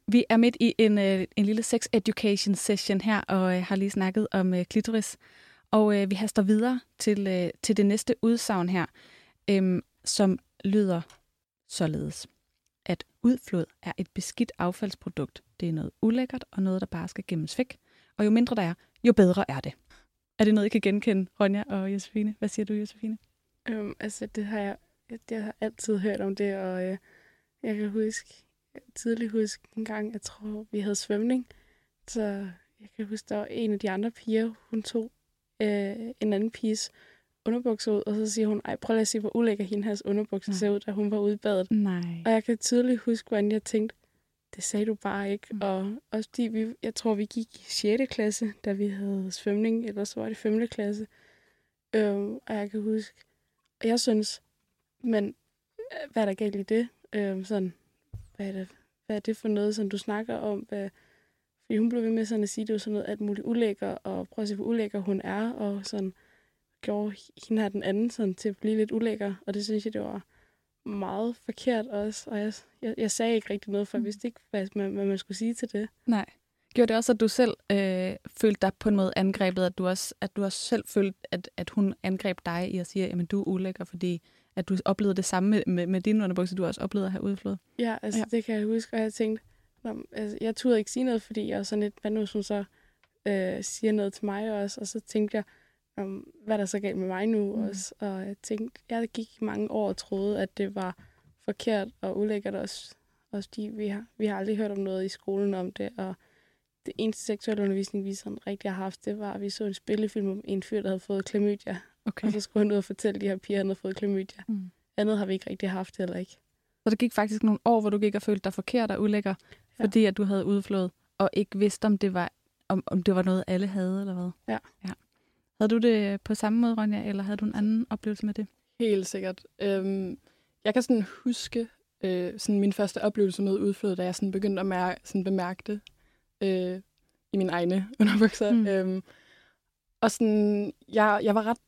Vi er midt i en, øh, en lille sex education session her, og øh, har lige snakket om øh, klitoris. Og øh, vi haster videre til, øh, til det næste udsagn her, øh, som lyder således, at udflod er et beskidt affaldsprodukt. Det er noget ulækkert og noget, der bare skal gemmes væk. Og jo mindre der er, jo bedre er det. Er det noget, I kan genkende, Ronja og Josefine? Hvad siger du, Josefine? Øhm, altså, det har jeg, jeg har altid hørt om det, og øh, jeg kan huske, tidligt huske en gang, jeg tror, vi havde svømning. Så jeg kan huske, der var en af de andre piger, hun tog øh, en anden piges underbukser ud, og så siger hun, ej, prøv lige at se, hvor ulækker hende hans underbukser ser ud, da hun var ude i badet. Nej. Og jeg kan tydeligt huske, hvordan jeg tænkte, det sagde du bare ikke. Mm. Og også fordi vi, jeg tror, vi gik i 6. klasse, da vi havde svømning, eller så var det 5. klasse. Øhm, og jeg kan huske, og jeg synes, men øh, hvad er der galt i det? Øhm, sådan, hvad er, det, hvad er det for noget, som du snakker om? Hvad, fordi hun blev ved med sådan at sige, at det var sådan noget alt muligt ulækker, og prøv at se, hvor ulækker hun er, og sådan gjorde hende her den anden sådan, til at blive lidt ulækker. Og det synes jeg, det var meget forkert også. Og jeg, jeg, jeg sagde ikke rigtig noget, for jeg vidste ikke, hvad man, hvad man skulle sige til det. Nej. Gjorde det også, at du selv øh, følte dig på en måde angrebet, at du også, at du også selv følte, at, at hun angreb dig i at sige, at du er ulækker, fordi at du oplevede det samme med, med, med dine underbukser, du også oplevede at have udflod? Ja, altså ja. det kan jeg huske, og jeg tænkte, Nå, altså, jeg turde ikke sige noget, fordi jeg var sådan lidt, hvad nu hvis hun så øh, siger noget til mig også, og så tænkte jeg, om, hvad er der så galt med mig nu Mm. også, og jeg tænkte, jeg gik i mange år og troede, at det var forkert og ulækkert også, også fordi vi har, vi har aldrig hørt om noget i skolen om det, og det eneste seksuelle undervisning, vi sådan rigtig har haft, det var, at vi så en spillefilm om en fyr, der havde fået klamydia, Okay. og så skulle han ud og fortælle de her piger, at han havde fået klamydia. Mm. Andet har vi ikke rigtig haft heller ikke. Så der gik faktisk nogle år, hvor du gik og følte dig forkert og ulækker, ja. Fordi at du havde udflået, og ikke vidste, om det var, om, om det var noget, alle havde, eller hvad? Ja. ja. Havde du det på samme måde, Ronja, eller havde du en anden oplevelse med det? Helt sikkert. Øhm, jeg kan sådan huske øh, sådan min første oplevelse med udflod, da jeg sådan begyndte at mærke, sådan bemærke det øh, i mine egne underbukser. Mm. Øhm, og sådan, jeg, jeg var ret,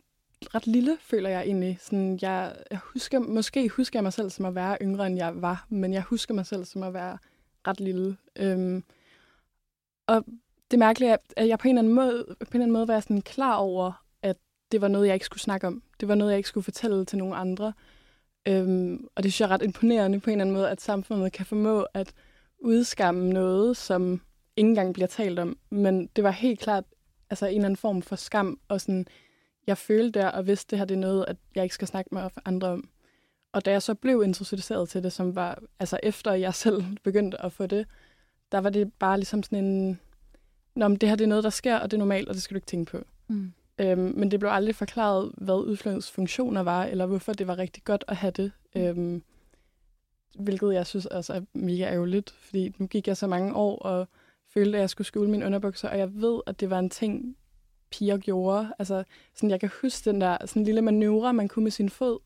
ret lille, føler jeg egentlig. Sådan, jeg, jeg husker, måske husker jeg mig selv som at være yngre, end jeg var, men jeg husker mig selv som at være ret lille. Øhm, og det mærkelige er, at jeg på en eller anden måde, på en eller anden måde var jeg sådan klar over, at det var noget, jeg ikke skulle snakke om. Det var noget, jeg ikke skulle fortælle til nogen andre. Øhm, og det synes jeg er ret imponerende på en eller anden måde, at samfundet kan formå at udskamme noget, som ikke engang bliver talt om. Men det var helt klart altså en eller anden form for skam, og sådan, jeg følte der og vidste, det her det er noget, at jeg ikke skal snakke med andre om. Og da jeg så blev introduceret til det, som var, altså efter jeg selv begyndte at få det, der var det bare ligesom sådan en, Nå, men det her det er noget, der sker, og det er normalt, og det skal du ikke tænke på. Mm. Øhm, men det blev aldrig forklaret, hvad udflodens funktioner var, eller hvorfor det var rigtig godt at have det. Øhm, hvilket jeg synes altså er mega ærgerligt, fordi nu gik jeg så mange år og følte, at jeg skulle skjule mine underbukser, og jeg ved, at det var en ting, piger gjorde. Altså, sådan, jeg kan huske den der sådan lille manøvre, man kunne med sin fod,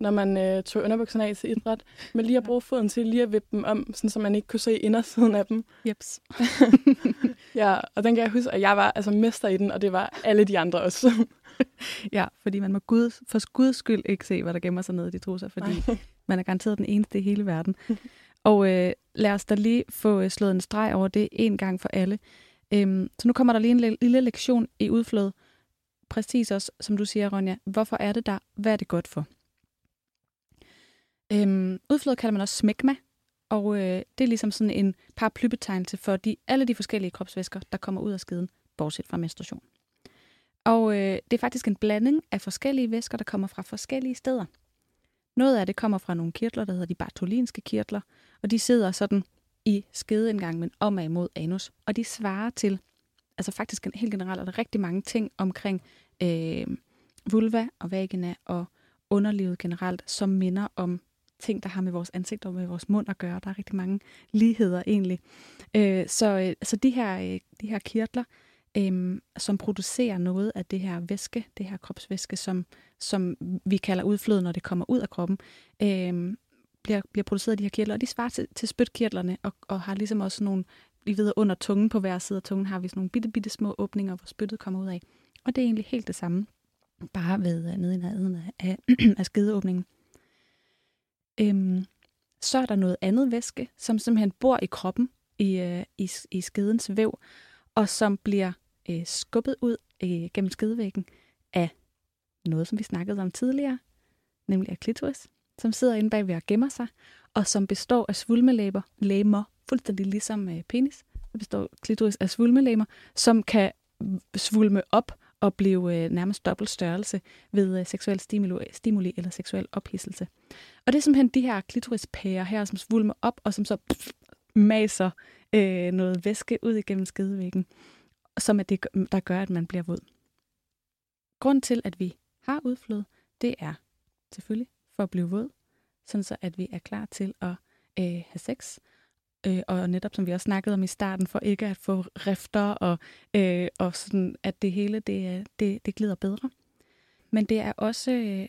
når man øh, tog underbukserne af til idræt, men lige at bruge foden til lige at vippe dem om, sådan, så man ikke kunne se indersiden af dem. Jeps. Ja, og den kan jeg huske, at jeg var altså mester i den, og det var alle de andre også. Ja, fordi man må gud, for guds skyld ikke se, hvad der gemmer sig nede i de trusser, fordi man er garanteret den eneste i hele verden. Og øh, lad os da lige få øh, slået en streg over det en gang for alle. Øhm, så nu kommer der lige en lille, lille lektion i udflod. Præcis også, som du siger, Ronja. Hvorfor er det der? Hvad er det godt for? Øhm, udflod kalder man også smegma, og øh, det er ligesom sådan en paraplybetegnelse for de, alle de forskellige kropsvæsker, der kommer ud af skeden, bortset fra menstruation. Og øh, det er faktisk en blanding af forskellige væsker, der kommer fra forskellige steder. Noget af det kommer fra nogle kirtler, der hedder de bartolinske kirtler, og de sidder sådan i skedeindgangen, men omad imod anus. Og de svarer til, altså faktisk helt generelt, er der rigtig mange ting omkring øh, vulva og vagina og underlivet generelt, som minder om ting, der har med vores ansigt og med vores mund at gøre. Der er rigtig mange ligheder egentlig. Øh, så, øh, så de her, øh, de her kirtler, øh, som producerer noget af det her væske, det her kropsvæske, som, som vi kalder udflød, når det kommer ud af kroppen, øh, bliver, bliver produceret af de her kirtler, og de svarer til, til spytkirtlerne, og, og har ligesom også nogle, vi ved, under tungen på hver side af tungen har vi sådan nogle bitte, bitte små åbninger, hvor spyttet kommer ud af. Og det er egentlig helt det samme, bare ved øh, nede i nærheden af, af, af skedeåbningen øhm, så er der noget andet væske, som simpelthen bor i kroppen, i, øh, i, i skedens væv, og som bliver øh, skubbet ud øh, gennem skedevæggen af noget, som vi snakkede om tidligere, nemlig af klitoris, som sidder inde bagved og gemmer sig, og som består af svulmelæber, læmer, fuldstændig ligesom øh, penis. Består klitoris af svulmelæmer, som kan mm, svulme op og blive øh, nærmest dobbelt størrelse ved øh, seksuel stimuli, stimuli eller seksuel ophidselse. Og det er simpelthen de her klitorispærer her, som svulmer op, og som så pff, maser øh, noget væske ud igennem skedevæggen, som er det, der gør, at man bliver våd. Grunden til, at vi har udflod, det er selvfølgelig for at blive våd, sådan så at vi er klar til at øh, have sex. Øh, og netop som vi også snakkede om i starten, for ikke at få rifter, og, øh, og sådan, at det hele det, det, det glider bedre. Men det er også øh,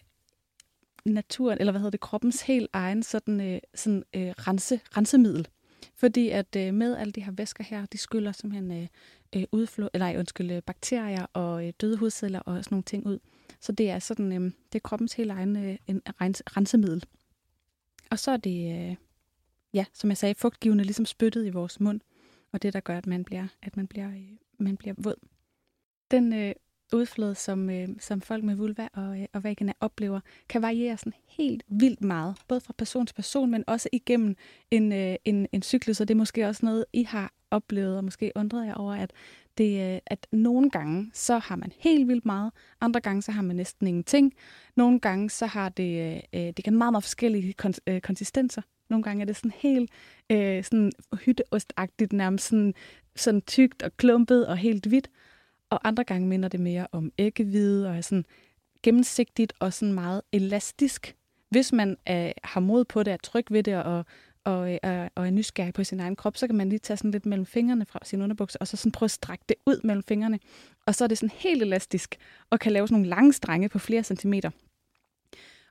naturen, eller hvad hedder det, kroppens helt egen sådan, øh, sådan øh, rense, rensemiddel. Fordi at øh, med alle de her væsker her, de skyller simpelthen øh, øh udflå, eller nej, undskyld, øh, bakterier og øh, døde hudceller og sådan nogle ting ud. Så det er sådan, øh, det er kroppens helt egen øh, en rens, rensemiddel. Og så er det, øh, ja, som jeg sagde, fugtgivende ligesom spyttet i vores mund, og det der gør, at man bliver, at man bliver, øh, man bliver våd. Den øh, udflod, som, øh, som folk med vulva og, øh, og vagina oplever, kan variere sådan helt vildt meget, både fra person til person, men også igennem en, øh, en, en cyklus, og det er måske også noget, I har oplevet, og måske undrede jeg over, at, det, øh, at nogle gange, så har man helt vildt meget, andre gange, så har man næsten ingenting. Nogle gange, så har det, øh, øh det kan meget, meget forskellige kons- øh, konsistenser. Nogle gange er det sådan helt øh, sådan hytteostagtigt, nærmest sådan, sådan tykt og klumpet og helt hvidt og andre gange minder det mere om æggehvide og er sådan gennemsigtigt og sådan meget elastisk. Hvis man øh, har mod på det, er tryg ved det og, og, øh, og, og er nysgerrig på sin egen krop, så kan man lige tage sådan lidt mellem fingrene fra sin underbukser, og så sådan prøve at strække det ud mellem fingrene. Og så er det sådan helt elastisk, og kan lave sådan nogle lange strenge på flere centimeter.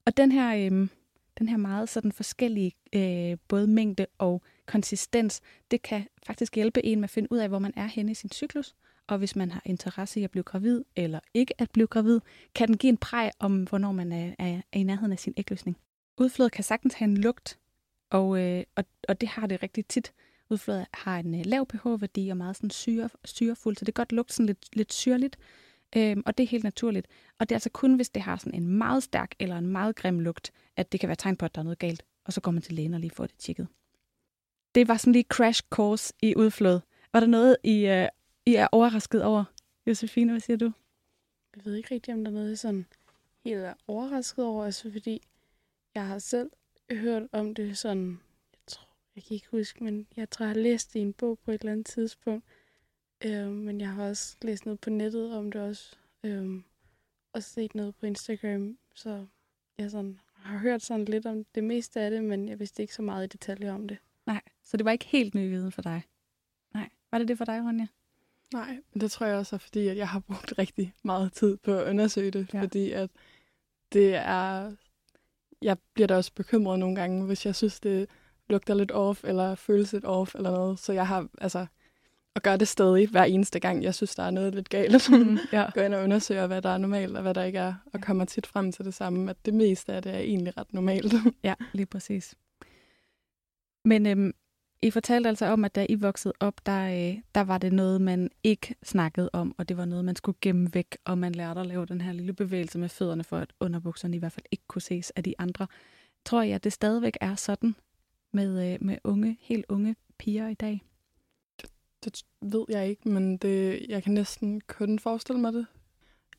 Og den her, øh, den her meget sådan forskellige øh, både mængde og konsistens, det kan faktisk hjælpe en med at finde ud af, hvor man er henne i sin cyklus, og hvis man har interesse i at blive gravid eller ikke at blive gravid, kan den give en præg om, hvornår man er, er, er i nærheden af sin ægløsning. Udflødet kan sagtens have en lugt, og, øh, og, og det har det rigtig tit. Udflødet har en øh, lav pH-værdi og meget sådan syre, syrefuld, så det kan godt lugte sådan lidt, lidt syrligt, øh, og det er helt naturligt. Og det er altså kun, hvis det har sådan en meget stærk eller en meget grim lugt, at det kan være tegn på, at der er noget galt, og så går man til lægen og lige får det tjekket. Det var sådan lige crash course i udflod. Var der noget, I øh, i er overrasket over. Josefine, hvad siger du? Jeg ved ikke rigtig, om der er noget, jeg sådan helt er overrasket over, altså fordi jeg har selv hørt om det sådan, jeg tror, jeg kan ikke huske, men jeg tror, jeg har læst det i en bog på et eller andet tidspunkt. Øh, men jeg har også læst noget på nettet om det også, øh, og set noget på Instagram, så jeg sådan, har hørt sådan lidt om det meste af det, men jeg vidste ikke så meget i detaljer om det. Nej, så det var ikke helt ny viden for dig? Nej. Var det det for dig, Ronja? Nej, men det tror jeg også er fordi, at jeg har brugt rigtig meget tid på at undersøge det, ja. fordi at det er... Jeg bliver da også bekymret nogle gange, hvis jeg synes, det lugter lidt off, eller føles lidt off, eller noget. Så jeg har, altså, og gør det stadig hver eneste gang, jeg synes, der er noget lidt galt. Mm, ja. Gå ind og undersøger, hvad der er normalt, og hvad der ikke er, og kommer tit frem til det samme, at det meste af det er egentlig ret normalt. ja, lige præcis. Men øhm, i fortalte altså om, at da I voksede op, der, øh, der var det noget, man ikke snakkede om, og det var noget, man skulle gemme væk, og man lærte at lave den her lille bevægelse med fødderne, for at underbukserne i hvert fald ikke kunne ses af de andre. Tror jeg, at det stadigvæk er sådan med, øh, med unge, helt unge piger i dag? Det, ved jeg ikke, men det, jeg kan næsten kun forestille mig det.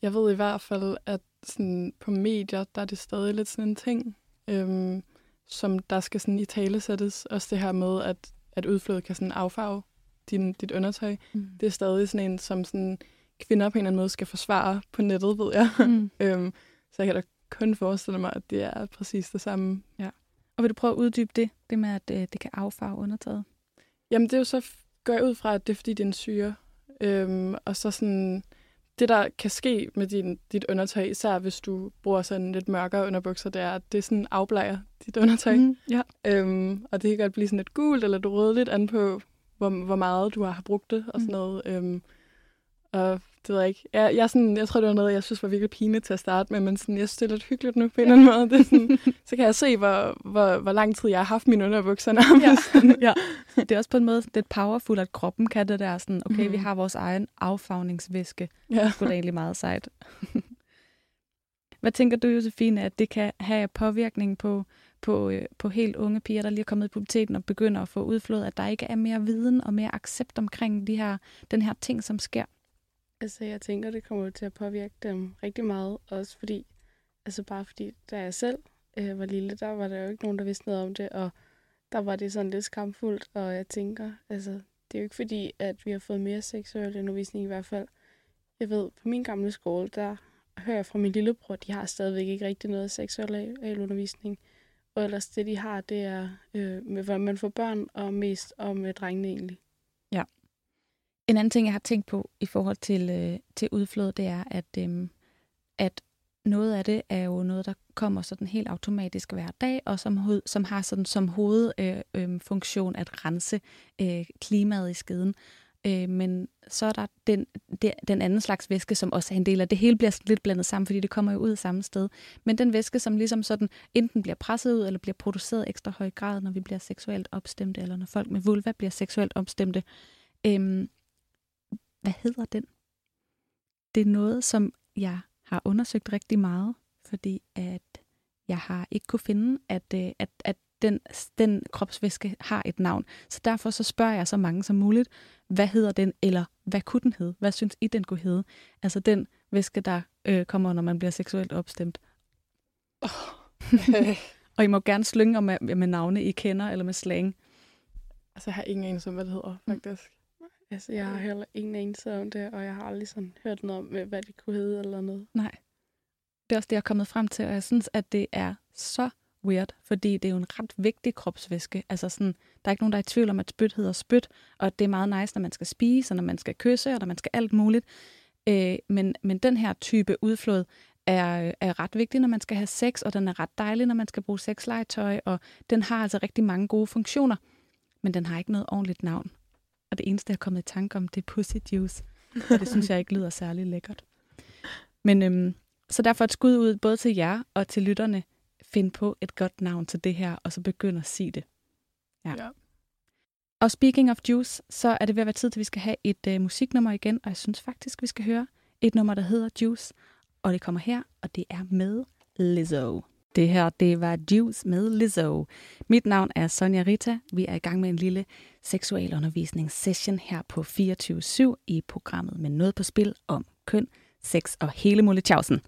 Jeg ved i hvert fald, at sådan, på medier, der er det stadig lidt sådan en ting. Øhm, som der skal sådan i tale sættes. Også det her med, at, at udflødet kan sådan affarve din, dit undertøj. Mm. Det er stadig sådan en, som sådan kvinder på en eller anden måde skal forsvare på nettet, ved jeg. Mm. øhm, så jeg kan da kun forestille mig, at det er præcis det samme. Ja. Og vil du prøve at uddybe det, det med, at øh, det kan affarve undertøjet? Jamen, det er jo så, går jeg ud fra, at det er, fordi det er en syre. Øhm, og så sådan, det, der kan ske med din, dit undertøj, især hvis du bruger sådan lidt mørkere underbukser, det er, at det sådan afblejer dit undertøj. Mm, ja. øhm, og det kan godt blive sådan lidt gult eller lidt an på, hvor, hvor meget du har brugt det og sådan mm. noget. Øhm, og det ved jeg ikke. Jeg, jeg, sådan, jeg tror, det var noget, jeg synes var virkelig pinligt til at starte med, men sådan, jeg synes, det er lidt hyggeligt nu på en eller anden måde. Det er sådan, så kan jeg se, hvor, hvor, hvor lang tid jeg har haft mine underbukser nærmest. Ja. ja. Det er også på en måde lidt powerful, at kroppen kan det der sådan, okay, mm. vi Mhm. har vores egen affagningsvæske. ja. Det er da egentlig meget sejt. Hvad tænker du, Josefine, at det kan have påvirkning på, på, øh, på helt unge piger, der lige er kommet i puberteten og begynder at få udflået, at der ikke er mere viden og mere accept omkring de her, den her ting, som sker? Altså, jeg tænker, det kommer til at påvirke dem rigtig meget, også fordi, altså bare fordi, da jeg selv øh, var lille, der var der jo ikke nogen, der vidste noget om det, og der var det sådan lidt skamfuldt, og jeg tænker, altså, det er jo ikke fordi, at vi har fået mere seksuel undervisning i hvert fald. Jeg ved, på min gamle skole, der hører jeg fra min lillebror, de har stadigvæk ikke rigtig noget seksuel øh, undervisning. Og ellers det, de har, det er øh, med, hvordan man får børn, og mest om øh, drengene egentlig. En anden ting, jeg har tænkt på i forhold til, øh, til udflod, det er, at, øh, at noget af det er jo noget, der kommer sådan helt automatisk hver dag, og som, hoved, som har sådan som hovedfunktion øh, øh, funktion at rense øh, klimaet i skeden. Øh, men så er der den, der, den anden slags væske, som også er en del af det. hele bliver sådan lidt blandet sammen, fordi det kommer jo ud samme sted. Men den væske, som ligesom sådan enten bliver presset ud, eller bliver produceret ekstra høj grad, når vi bliver seksuelt opstemte, eller når folk med vulva bliver seksuelt opstemte, øh, hvad hedder den? Det er noget, som jeg har undersøgt rigtig meget, fordi at jeg har ikke kunne finde, at, øh, at, at den, den kropsvæske har et navn. Så derfor så spørger jeg så mange som muligt, hvad hedder den, eller hvad kunne den hedde? Hvad synes I, den kunne hedde? Altså den væske, der øh, kommer, når man bliver seksuelt opstemt. Og I må gerne slynge om med, med navne, I kender, eller med slang. altså, jeg har ingen anelse om, hvad det hedder, faktisk. Altså, jeg har heller ingen anelse om det, og jeg har aldrig sådan hørt noget om, hvad det kunne hedde eller noget. Nej. Det er også det, jeg er kommet frem til, og jeg synes, at det er så weird, fordi det er jo en ret vigtig kropsvæske. Altså sådan, der er ikke nogen, der er i tvivl om, at spyt hedder spyt, og at det er meget nice, når man skal spise, og når man skal kysse, og når man skal alt muligt. Øh, men, men den her type udflod er, er ret vigtig, når man skal have sex, og den er ret dejlig, når man skal bruge sexlegetøj, og den har altså rigtig mange gode funktioner, men den har ikke noget ordentligt navn. Og det eneste, jeg er kommet i tanke om, det er pussy juice. Og det synes jeg ikke lyder særlig lækkert. Men øhm, så derfor et skud ud både til jer og til lytterne. Find på et godt navn til det her, og så begynd at sige det. Ja. Ja. Og speaking of juice, så er det ved at være tid til, at vi skal have et øh, musiknummer igen, og jeg synes faktisk, vi skal høre et nummer, der hedder Juice. Og det kommer her, og det er med Lizzo. Det her, det var Juice med Lizzo. Mit navn er Sonja Rita. Vi er i gang med en lille seksualundervisningssession her på 24-7 i programmet med noget på spil om køn, sex og hele Molletjavsen.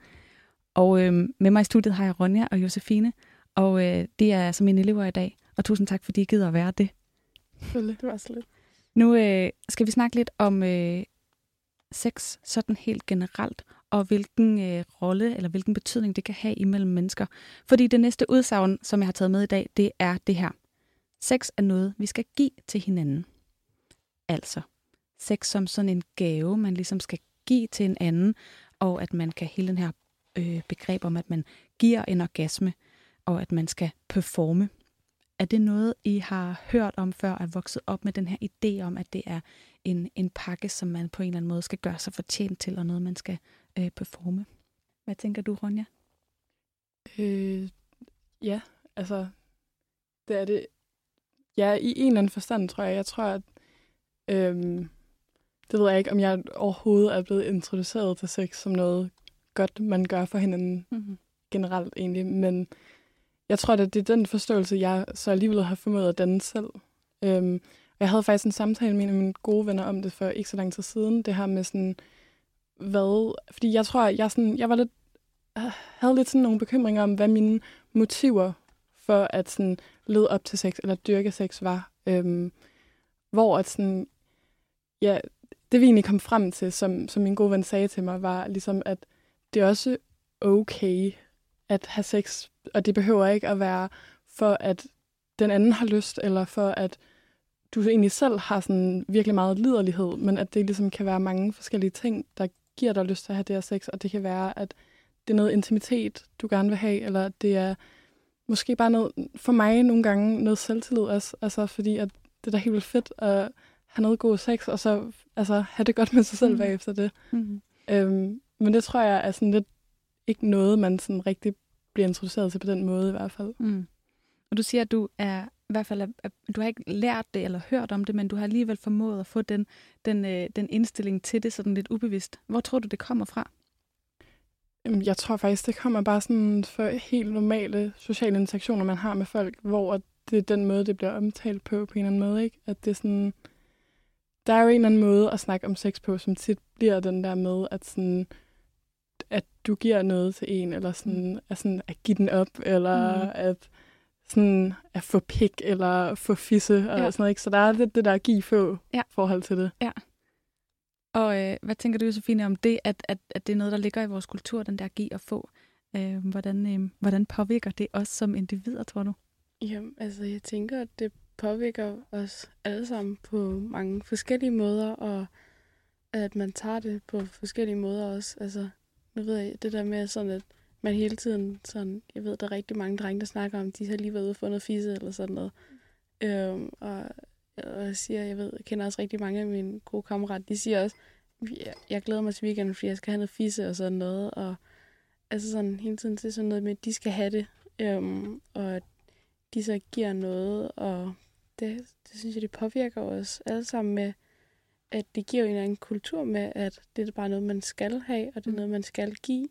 Og øh, med mig i studiet har jeg Ronja og Josefine, og øh, det er som mine elever i dag. Og tusind tak, fordi I gider at være det. Det var så lidt. Nu øh, skal vi snakke lidt om øh, sex sådan helt generelt, og hvilken øh, rolle eller hvilken betydning det kan have imellem mennesker. Fordi det næste udsagn, som jeg har taget med i dag, det er det her. Sex er noget, vi skal give til hinanden. Altså, sex som sådan en gave, man ligesom skal give til en anden, og at man kan hele den her øh, begreb om, at man giver en orgasme, og at man skal performe. Er det noget, I har hørt om før, at vokset op med den her idé om, at det er en, en pakke, som man på en eller anden måde skal gøre sig fortjent til, og noget, man skal øh, performe? Hvad tænker du, Ronja? Øh, ja, altså, det er det. Ja, i en eller anden forstand, tror jeg. Jeg tror, at øhm, det ved jeg ikke, om jeg overhovedet er blevet introduceret til sex som noget godt, man gør for hinanden Mm-hmm. generelt egentlig. Men jeg tror, at det er den forståelse, jeg så alligevel har formået at danne selv. Øhm, og jeg havde faktisk en samtale med en af mine gode venner om det for ikke så lang tid siden. Det her med sådan, hvad... Fordi jeg tror, jeg, sådan, jeg var lidt, havde lidt sådan nogle bekymringer om, hvad mine motiver for at sådan lede op til sex, eller dyrke sex var. Øhm, hvor at sådan, ja, det vi egentlig kom frem til, som, som min gode ven sagde til mig, var ligesom, at det er også okay at have sex, og det behøver ikke at være for, at den anden har lyst, eller for, at du egentlig selv har sådan virkelig meget liderlighed, men at det ligesom kan være mange forskellige ting, der giver dig lyst til at have det her sex, og det kan være, at det er noget intimitet, du gerne vil have, eller det er måske bare noget, for mig nogle gange, noget selvtillid også, altså fordi at det er da helt vildt fedt at have noget god sex, og så altså, have det godt med sig selv Mm. bagefter det. Mm. Øhm, men det tror jeg er sådan lidt ikke noget, man sådan rigtig bliver introduceret til på den måde i hvert fald. Mm. Og du siger, at du er i hvert fald, er- du har ikke lært det eller hørt om det, men du har alligevel formået at få den, den, øh, den indstilling til det sådan lidt ubevidst. Hvor tror du, det kommer fra? Jeg tror faktisk, det kommer bare sådan for helt normale sociale interaktioner, man har med folk, hvor det er den måde, det bliver omtalt på, på en eller anden måde, ikke? At det er sådan... Der er jo en eller anden måde at snakke om sex på, som tit bliver den der med, at sådan at du giver noget til en, eller sådan, at, sådan, at give den op, eller Mm. mm. at, sådan, at få pik, eller få fisse, og Ja. ja. sådan noget. Ikke? Så der er lidt det der give-få Ja. forhold til det. Og øh, hvad tænker du, Sofie, om det, at, at, at det er noget, der ligger i vores kultur, den der give og få? Øh, hvordan, øh, hvordan påvirker det os som individer, tror du? Jamen, altså, jeg tænker, at det påvirker os alle sammen på mange forskellige måder, og at man tager det på forskellige måder også. Altså, nu ved jeg, det der med sådan, at man hele tiden sådan, jeg ved, der er rigtig mange drenge, der snakker om, de har lige været ude og få noget fisse eller sådan noget. Øhm, og, og jeg siger, jeg ved, jeg kender også rigtig mange af mine gode kammerater, de siger også, jeg, jeg glæder mig til weekenden, fordi jeg skal have noget fisse og sådan noget, og altså sådan hele tiden til sådan noget med, at de skal have det, øhm, og at de så giver noget, og det, det synes jeg, det påvirker os alle sammen med, at det giver jo en eller anden kultur med, at det er bare noget, man skal have, og det er Mm. noget, man skal give.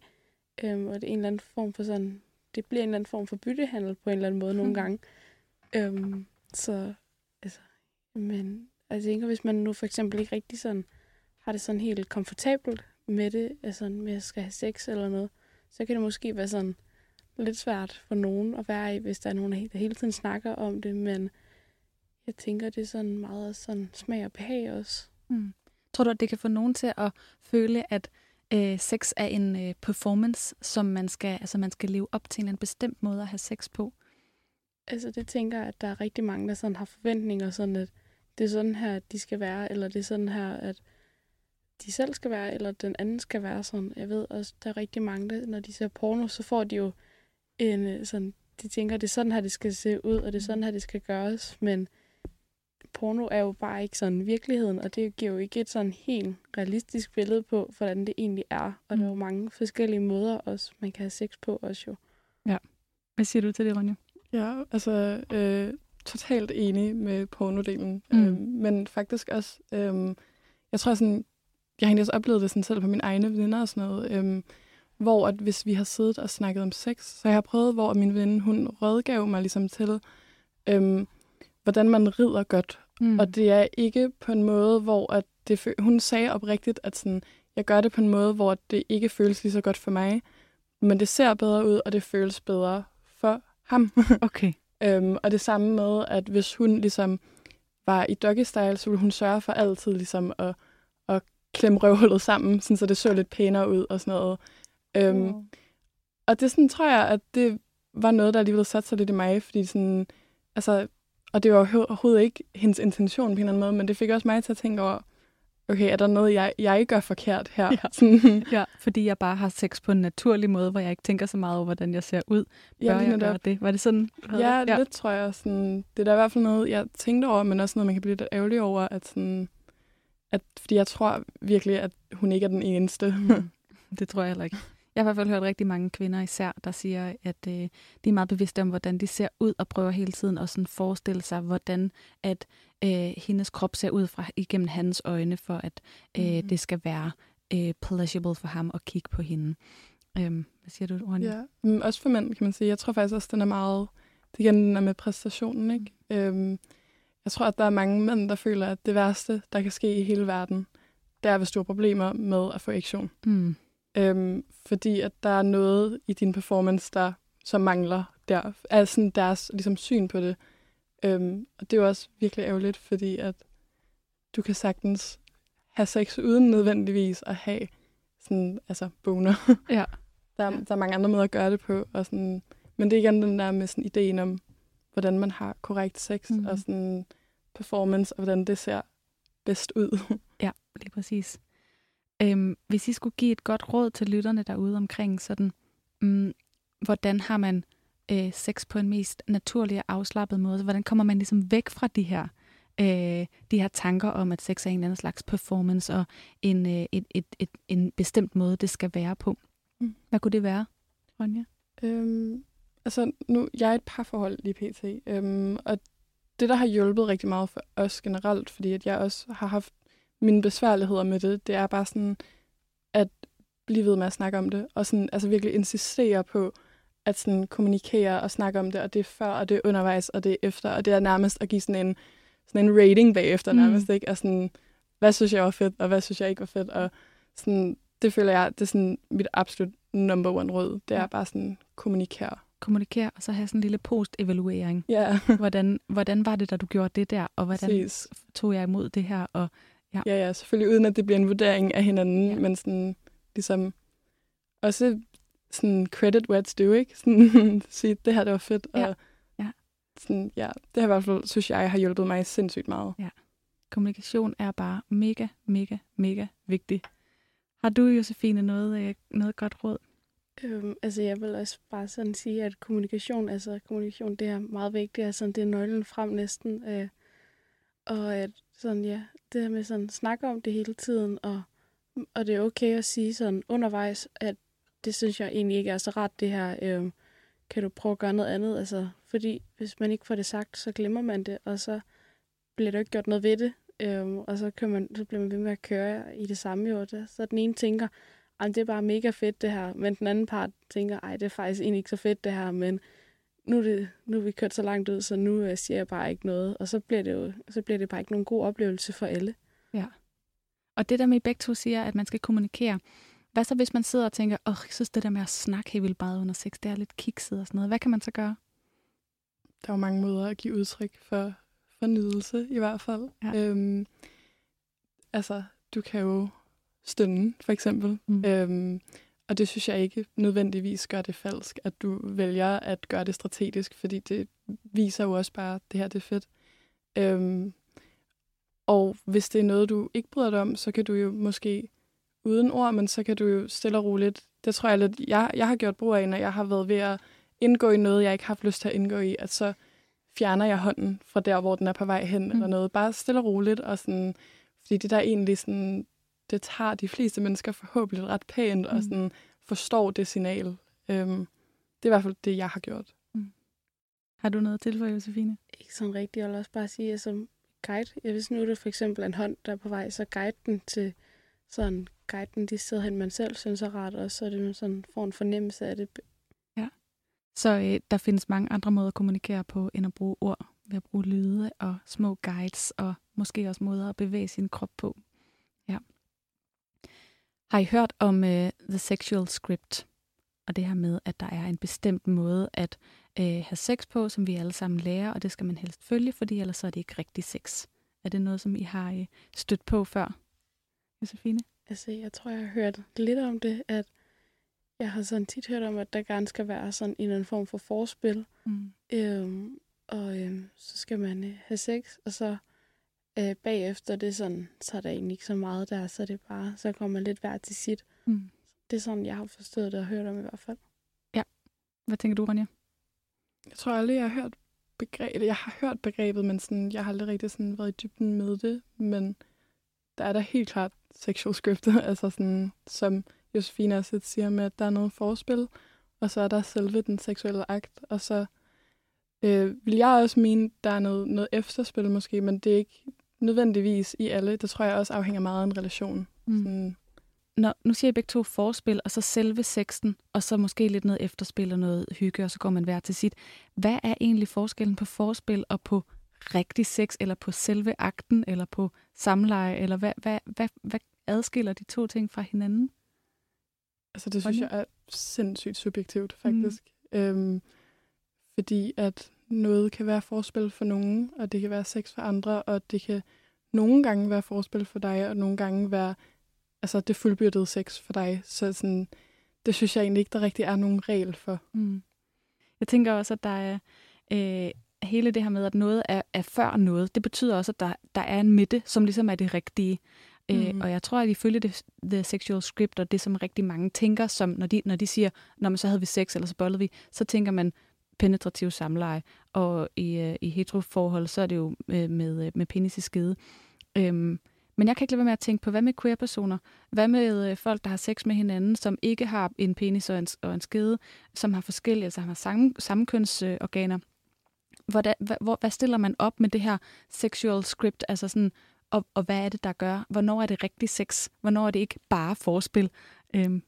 Øhm, og det er en eller anden form for sådan, det bliver en eller anden form for byttehandel på en eller anden måde nogle Mm. gange. Øhm, så, altså, men jeg tænker, hvis man nu for eksempel ikke rigtig sådan, har det sådan helt komfortabelt med det, altså med at skal have sex eller noget, så kan det måske være sådan lidt svært for nogen at være i, hvis der er nogen, der hele tiden snakker om det, men jeg tænker, det er sådan meget sådan smag og behag også. Mm. Tror du, at det kan få nogen til at føle, at øh, sex er en øh, performance, som man skal, altså man skal leve op til en eller anden bestemt måde at have sex på? Altså det tænker jeg, at der er rigtig mange, der sådan har forventninger, sådan at det er sådan her, at de skal være, eller det er sådan her, at de selv skal være, eller den anden skal være sådan. Jeg ved også, der er rigtig mange, der, når de ser porno, så får de jo en øh, sådan, de tænker, det er sådan her, det skal se ud, og det er sådan her, det skal gøres, men porno er jo bare ikke sådan virkeligheden, og det giver jo ikke et sådan helt realistisk billede på, hvordan det egentlig er. Og der er jo mange forskellige måder også, man kan have sex på også jo. Hvad siger du til det, Ronja? Ja, altså øh, totalt enig med pornodelen. Mm. Mm. Øh, men faktisk også, øh, jeg tror sådan, jeg har egentlig også oplevet det sådan selv på mine egne veninder og sådan noget, øh, hvor at hvis vi har siddet og snakket om sex, så jeg har prøvet, hvor min veninde, hun rådgav mig ligesom til, øh, hvordan man rider godt. Mm. Og det er ikke på en måde, hvor at det hun sagde oprigtigt, at sådan, jeg gør det på en måde, hvor det ikke føles lige så godt for mig, men det ser bedre ud, og det føles bedre for ham. Okay. øhm, og det samme med, at hvis hun ligesom var i doggy style, så ville hun sørge for altid ligesom at, at klemme røvhullet sammen, sådan, så det så lidt pænere ud og sådan noget. Øhm, Wow. og det sådan, tror jeg, at det var noget, der alligevel satte sig lidt i mig, fordi sådan, altså, og det var overhovedet ikke hendes intention på en eller anden måde, men det fik også mig til at tænke over, okay, er der noget, jeg, jeg gør forkert her? Ja. Sådan, Ja, fordi jeg bare har sex på en naturlig måde, hvor jeg ikke tænker så meget over, hvordan jeg ser ud. Bør ja, jeg gøre det? Var det sådan? Ja, det? ja, lidt tror jeg. Sådan, det er da i hvert fald noget, jeg tænkte over, men også noget, man kan blive lidt ærgerlig over, at sådan, at, fordi jeg tror virkelig, at hun ikke er den eneste. Mm. Det tror jeg heller ikke. Jeg har i hvert fald hørt rigtig mange kvinder især, der siger, at øh, de er meget bevidste om, hvordan de ser ud, og prøver hele tiden at sådan forestille sig, hvordan at øh, hendes krop ser ud fra igennem hans øjne, for at øh, mm. det skal være øh, pleasurable for ham at kigge på hende. Øhm, hvad siger du, Ronja? Ja, men også for mænd, kan man sige. Jeg tror faktisk også, den er meget... Det igen den er med præstationen, ikke? Øhm, jeg tror, at der er mange mænd, der føler, at det værste, der kan ske i hele verden, det er, hvis du har problemer med at få erektion. Mm. Øhm, fordi at der er noget i din performance, der som mangler der. Altså deres ligesom, syn på det. Øhm, og det er jo også virkelig ærgerligt, fordi at du kan sagtens have sex uden nødvendigvis at have sådan, altså boner. Ja. Der, er, der er mange andre måder at gøre det på. Og sådan, men det er igen den der med sådan ideen om, hvordan man har korrekt sex, Mhm. mm. og sådan performance, og hvordan det ser bedst ud. Ja, lige præcis. Øhm, hvis I skulle give et godt råd til lytterne derude omkring sådan, mm, hvordan har man øh, sex på en mest naturlig og afslappet måde? Hvordan kommer man ligesom væk fra de her øh, de her tanker om, at sex er en eller anden slags performance og en, øh, et, et, et, en bestemt måde, det skal være på. Mm. Hvad kunne det være, Ronja? Øhm, altså, nu, jeg er et parforhold lige pt. Øhm, og det, der har hjulpet rigtig meget for os generelt, fordi at jeg også har haft mine besværligheder med det, det er bare sådan, at blive ved med at snakke om det, og sådan, altså virkelig insistere på, at sådan kommunikere og snakke om det, og det er før, og det er undervejs, og det er efter, og det er nærmest at give sådan en, sådan en rating bagefter, Mm. nærmest, ikke? Og sådan, hvad synes jeg var fedt, og hvad synes jeg ikke var fedt, og sådan, det føler jeg, det er sådan mit absolut number one råd, det er bare sådan, kommunikere. Kommunikere, og så have sådan en lille post-evaluering. Ja, Hvordan, hvordan var det, da du gjorde det der, og hvordan præcis. tog jeg imod det her? Og Ja, ja, selvfølgelig uden at det bliver en vurdering af hinanden, Ja. ja. men sådan ligesom også sådan credit where it's due, ikke? Sådan sige, det her det var fedt, Ja. og Ja. Sådan, ja, det har i hvert fald, synes jeg, har hjulpet mig sindssygt meget. kommunikation er bare mega, mega, mega vigtig. Har du, Josefine, noget, øh, noget godt råd? Øhm, altså jeg vil også bare sådan sige, at kommunikation, altså kommunikation, det er meget vigtigt. Altså det er nøglen frem næsten. Øh, og at sådan, ja, det her med sådan snakke om det hele tiden, og, og det er okay at sige sådan undervejs, at det synes jeg egentlig ikke er så rart, det her. Øh, kan du prøve at gøre noget andet? Altså, fordi hvis man ikke får det sagt, så glemmer man det, og så bliver der ikke gjort noget ved det. øh, og så, kan man, så bliver man ved med at køre i det samme jo. Der- Så den ene tænker, det er bare mega fedt det her. Men den anden part tænker, ej, det er faktisk egentlig ikke så fedt det her, men nu er, det, nu er vi kørt så langt ud, så nu øh, siger jeg bare ikke noget. Og så bliver det jo så bliver det bare ikke nogen god oplevelse for alle. Og det der med, at I begge to siger, at man skal kommunikere. Hvad så, hvis man sidder og tænker, åh, jeg synes, det der med at snakke helt vildt meget under sex, det er lidt kikset og sådan noget. Hvad kan man så gøre? Der er jo mange måder at give udtryk for, for nydelse, i hvert fald. Ja. Øhm, altså, du kan jo stønne, for eksempel. Mm. Øhm, og det synes jeg ikke nødvendigvis gør det falsk, at du vælger at gøre det strategisk, fordi det viser jo også bare, at det her det er fedt. Øhm, og hvis det er noget, du ikke bryder dig om, så kan du jo måske uden ord, men så kan du jo stille og roligt. Det tror jeg lidt, jeg, jeg har gjort brug af, når jeg har været ved at indgå i noget, jeg ikke har haft lyst til at indgå i, at så fjerner jeg hånden fra der, hvor den er på vej hen, Mm. eller noget. Bare stille og roligt, og sådan, fordi det der er egentlig sådan, det tager de fleste mennesker forhåbentlig ret pænt, mm. og Mm. sådan forstår det signal. Øhm, det er i hvert fald det, jeg har gjort. Har du noget til for, Josefine? Ikke sådan rigtigt. Jeg vil også bare sige, at som guide, jeg hvis nu er det for eksempel en hånd, der er på vej, så guide den til sådan, guide den de steder hen, man selv synes er rart, og så er det man sådan får en fornemmelse af det. Så øh, der findes mange andre måder at kommunikere på, end at bruge ord. Ved at bruge lyde og små guides, og måske også måder at bevæge sin krop på. Har I hørt om øh, The Sexual Script? Og det her med, at der er en bestemt måde at øh, have sex på, som vi alle sammen lærer, og det skal man helst følge, fordi ellers så er det ikke rigtig sex. Er det noget, som I har øh, stødt på før, Josefine? Altså, jeg tror, jeg har hørt lidt om det, at jeg har sådan tit hørt om, at der gerne skal være sådan en eller anden form for forspil. Mm. Øhm, og øhm, så skal man øh, have sex, og så øh, bagefter, det er sådan, så er der egentlig ikke så meget der, så er det bare, så kommer man lidt hver til sit. Mm. Det er sådan, jeg har forstået det og hørt om i hvert fald. Hvad tænker du, Ronja? Jeg tror aldrig, jeg har hørt begrebet. Jeg har hørt begrebet, men sådan, jeg har aldrig rigtig sådan været i dybden med det. Men der er der helt klart sexual script, altså sådan, som Josefine også lidt siger med, at der er noget forspil, og så er der selve den seksuelle akt, og så øh, vil jeg også mene, der er noget, noget efterspil måske, men det er ikke nødvendigvis i alle. Det tror jeg også afhænger meget af en relation. Mm. Sådan, Når, nu siger I begge to forspil, og så selve sexen, og så måske lidt noget efterspil og noget hygge, og så går man hver til sit. Hvad er egentlig forskellen på forspil og på rigtig sex, eller på selve akten, eller på samleje, eller hvad, hvad, hvad, hvad adskiller de to ting fra hinanden? Altså det synes jeg er sindssygt subjektivt, faktisk. Mm. Øhm, fordi at noget kan være forspil for nogen, og det kan være sex for andre, og det kan nogle gange være forspil for dig, og nogle gange være altså det fuldbyrdede sex for dig. Så sådan, det synes jeg egentlig ikke, der rigtig er nogen regel for. Mm. Jeg tænker også, at der er øh, hele det her med, at noget er, er før noget. Det betyder også, at der, der er en midte, som ligesom er det rigtige. Mm. Øh, og jeg tror, at ifølge det, The Sexual Script, og det som rigtig mange tænker, som når de, når de siger, når man så havde vi sex, eller så bollede vi, så tænker man penetrativ samleje, og i, øh, i heteroforhold, så er det jo med, med, øh, med penis i skede. Øhm, men jeg kan ikke lade være med at tænke på, hvad med queer-personer? Hvad med øh, folk, der har sex med hinanden, som ikke har en penis og en, og en skede, som har forskellige, altså har samme, sammenkønsorganer? Hvordan, hvad, hvor, hvad stiller man op med det her sexual script? Altså sådan, og, og hvad er det, der gør? Hvornår er det rigtig sex? Hvornår er det ikke bare forspil? Øhm,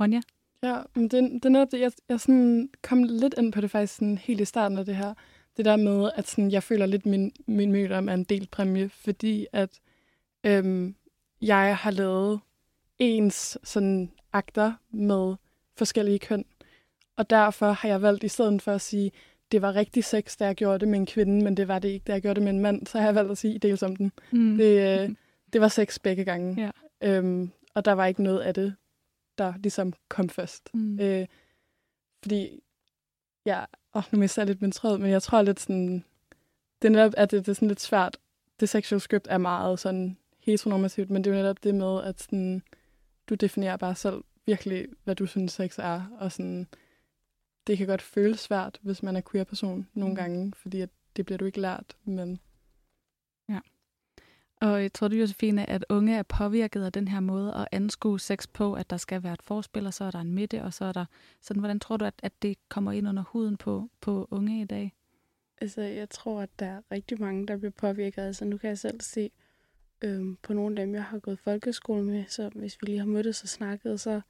Ronja? Ja, men det, det er det, jeg, jeg sådan kom lidt ind på det faktisk sådan helt i starten af det her. Det der med, at sådan, jeg føler lidt, min, min mødom er en delt præmie, fordi at øhm, jeg har lavet ens sådan akter med forskellige køn. Og derfor har jeg valgt, i stedet for at sige, det var rigtig sex, da jeg gjorde det med en kvinde, men det var det ikke, da jeg gjorde det med en mand, så har jeg valgt at sige, dels om den. Mm. Det, øh, det var sex begge gange. Ja. Øhm, og der var ikke noget af det, der ligesom kom først. Mm. Øh, fordi, ja, åh, nu mister jeg lidt min tråd, men jeg tror lidt sådan, det er netop, at det, det er sådan lidt svært. Det sexual script er meget sådan heteronormativt, men det er jo netop det med, at sådan, du definerer bare selv virkelig, hvad du synes sex er, og sådan, det kan godt føles svært, hvis man er queer-person nogle mm. gange, fordi at det bliver du ikke lært, men... Og jeg tror du, Josefine, at unge er påvirket af den her måde at anskue sex på, at der skal være et forspil, og så er der en midte, og så er der... Sådan, hvordan tror du, at, at det kommer ind under huden på, på unge i dag? Altså, jeg tror, at der er rigtig mange, der bliver påvirket. Altså, nu kan jeg selv se øhm, på nogle af dem, jeg har gået folkeskole med, så hvis vi lige har mødtes og snakket, så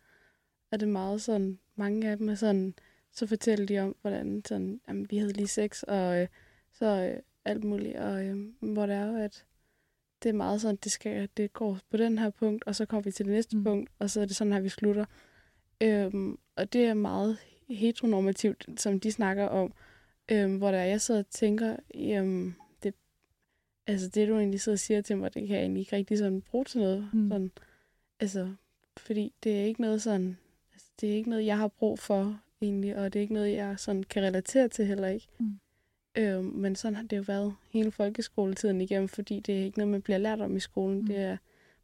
er det meget sådan, mange af dem er sådan, så fortæller de om, hvordan sådan, jamen, vi havde lige sex, og øh, så øh, alt muligt, og øh, hvor det er at det er meget sådan, det, skal, det går på den her punkt, og så kommer vi til det næste mm. punkt, og så er det sådan her, vi slutter. Øhm, og det er meget heteronormativt, som de snakker om, øhm, hvor der jeg sidder og tænker, jamen, det, altså det du egentlig sidder og siger til mig, det kan jeg egentlig ikke rigtig sådan bruge til noget. Mm. Sådan, altså, fordi det er ikke noget sådan, altså, det er ikke noget, jeg har brug for egentlig, og det er ikke noget, jeg sådan kan relatere til heller ikke. Mm. Øhm, men sådan har det jo været hele folkeskoletiden igennem, fordi det er ikke noget, man bliver lært om i skolen. Mm. Det er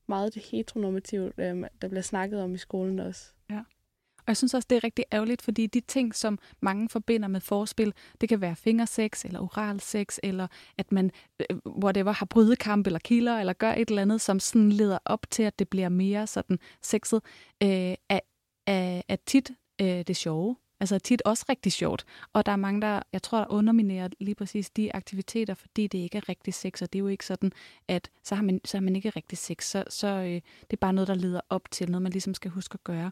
meget det heteronormative, øhm, der bliver snakket om i skolen også. Ja. Og jeg synes også, det er rigtig ærgerligt, fordi de ting, som mange forbinder med forspil, det kan være fingersex, eller oral sex, eller at man, øh, whatever, har brydekamp, eller kilder, eller gør et eller andet, som sådan leder op til, at det bliver mere sådan sexet, øh, er, er, er tit øh, det sjove. Altså tit også rigtig sjovt. Og der er mange, der, jeg tror, der underminerer lige præcis de aktiviteter, fordi det ikke er rigtig sex, og det er jo ikke sådan, at så har man, så har man ikke rigtig sex. Så, så øh, det er bare noget, der leder op til, noget man ligesom skal huske at gøre.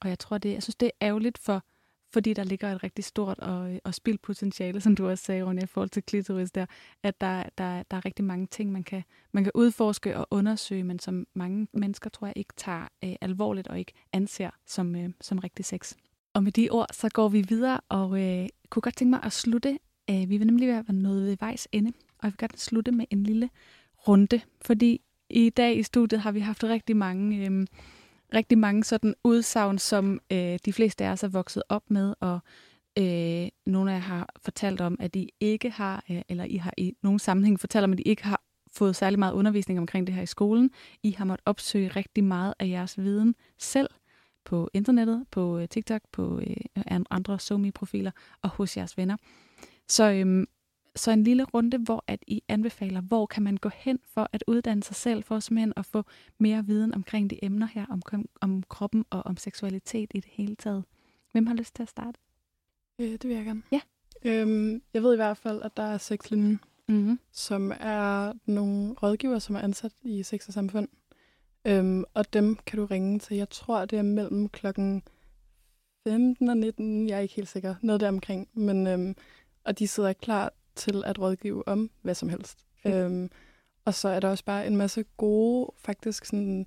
Og jeg tror, det, jeg synes, det er ærgerligt for, fordi der ligger et rigtig stort og, øh, og spildt potentiale, som du også sagde, Ronja, i forhold til klitoris der, at der, der, der er rigtig mange ting, man kan, man kan udforske og undersøge, men som mange mennesker, tror jeg, ikke tager øh, alvorligt og ikke anser som, øh, som rigtig sex. Og med de ord, så går vi videre, og øh, kunne godt tænke mig at slutte. Øh, vi vil nemlig være nået ved vejs ende, og jeg vil gerne slutte med en lille runde, fordi i dag i studiet har vi haft rigtig mange, øh, rigtig mange sådan udsagn, som øh, de fleste af os er vokset op med, og øh, nogle af jer har fortalt om, at I ikke har, øh, eller I har i nogen sammenhæng fortalt om, at I ikke har fået særlig meget undervisning omkring det her i skolen. I har måttet opsøge rigtig meget af jeres viden selv, på internettet, på øh, TikTok, på øh, andre SoMe-profiler og hos jeres venner. Så, øhm, så en lille runde, hvor at I anbefaler, hvor kan man gå hen for at uddanne sig selv, for simpelthen at få mere viden omkring de emner her, om, om kroppen og om seksualitet i det hele taget. Hvem har lyst til at starte? Øh, det vil jeg gerne. Ja. Øhm, jeg ved i hvert fald, at der er sexlinjen, mm-hmm. som er nogle rådgiver, som er ansat i Sex og Samfund, Øhm, og dem kan du ringe til. Jeg tror, det er mellem klokken 15 og 19. Jeg er ikke helt sikker. Noget der omkring. Men, øhm, og de sidder klar til at rådgive om hvad som helst. Okay. Øhm, og så er der også bare en masse gode, faktisk sådan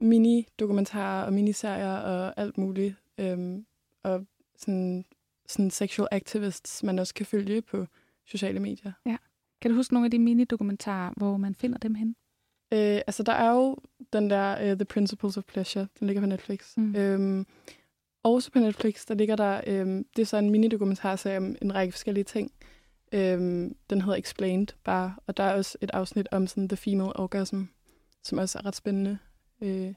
mini-dokumentarer og miniserier og alt muligt. Øhm, og sådan, sådan sexual activists, man også kan følge på sociale medier. Ja. Kan du huske nogle af de mini-dokumentarer, hvor man finder dem hen? Øh, altså, der er jo den der uh, The Principles of Pleasure, den ligger på Netflix. Mm. Øhm, også på Netflix, der ligger der, øhm, det er så en mini-dokumentarserie om en række forskellige ting. Øhm, den hedder Explained bare, og der er også et afsnit om sådan The Female Orgasm, som også er ret spændende. Øh,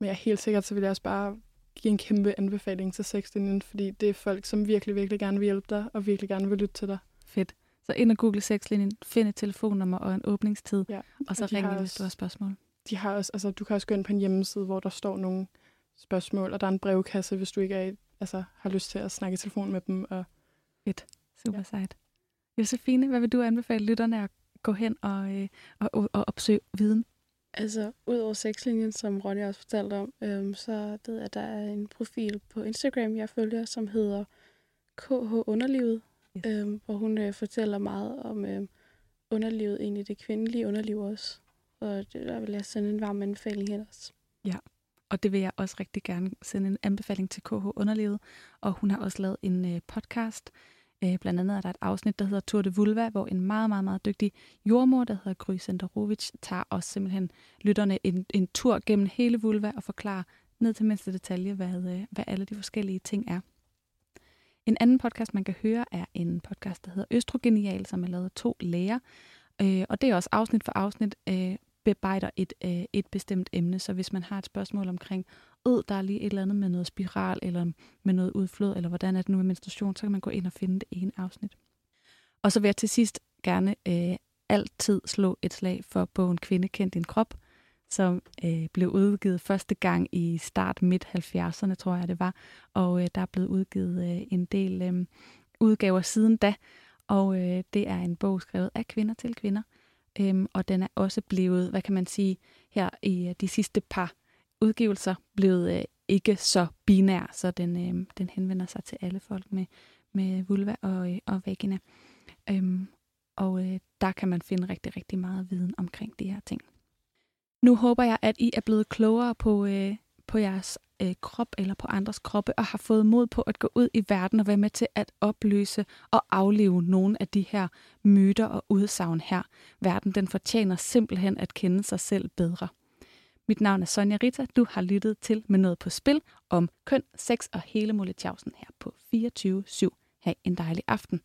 men jeg helt sikkert, så vil jeg også bare give en kæmpe anbefaling til sexlinjen, fordi det er folk, som virkelig, virkelig gerne vil hjælpe dig, og virkelig gerne vil lytte til dig. Fedt. Så ind og google sexlinjen, find et telefonnummer og en åbningstid, Ja. og så Og ring ind, hvis du har spørgsmål. De har også, altså, du kan også gå ind på en hjemmeside, hvor der står nogle spørgsmål, og der er en brevkasse, hvis du ikke er, altså, har lyst til at snakke i telefon med dem. Og Super ja. Ja. sejt. Josefine, hvad vil du anbefale lytterne at gå hen og, øh, og, og, og opsøge viden? Altså, udover sexlinjen, som Ronja også fortalte om, øhm, så ved jeg, at der er en profil på Instagram, jeg følger, som hedder KH Underlivet, Yes. øhm, hvor hun øh, fortæller meget om øhm, underlivet, egentlig det kvindelige underliv også. Og det, der vil jeg sende en varm anbefaling hen også. Og det vil jeg også rigtig gerne sende en anbefaling til KH Underlivet. Og hun har også lavet en øh, podcast. Øh, blandt andet er der et afsnit, der hedder Tour de Vulva, hvor en meget, meget, meget dygtig jordmor, der hedder Gry Senderovic, tager også simpelthen lytterne en, en tur gennem hele vulva og forklarer ned til mindste detalje, hvad, øh, hvad alle de forskellige ting er. En anden podcast, man kan høre, er en podcast, der hedder Østrogenial, som er lavet af to læger. Øh, og det er også afsnit for afsnit øh, bebejder et, øh, et bestemt emne. Så hvis man har et spørgsmål omkring, øh, der er lige et eller andet med noget spiral, eller med noget udflod, eller hvordan er det nu med menstruation, så kan man gå ind og finde det ene afsnit. Og så vil jeg til sidst gerne øh, altid slå et slag for bogen Kvinde kendt din krop, som øh, blev udgivet første gang i start midt 70'erne, tror jeg det var. Og øh, der er blevet udgivet øh, en del øh, udgaver siden da. Og øh, det er en bog skrevet af kvinder til kvinder. Øhm, og den er også blevet, hvad kan man sige, her i øh, de sidste par udgivelser, blevet øh, ikke så binær, så den, øh, den henvender sig til alle folk med, med vulva og, øh, og vagina. Øhm, og øh, der kan man finde rigtig, rigtig meget viden omkring de her ting. Nu håber jeg, at I er blevet klogere på, øh, på jeres øh, krop eller på andres kroppe, og har fået mod på at gå ud i verden og være med til at opløse og afleve nogle af de her myter og udsagn her. Verden den fortjener simpelthen at kende sig selv bedre. Mit navn er Sonja Rita. Du har lyttet til med noget på spil om køn, sex og hele muligheden her på 24-7. Ha' en dejlig aften.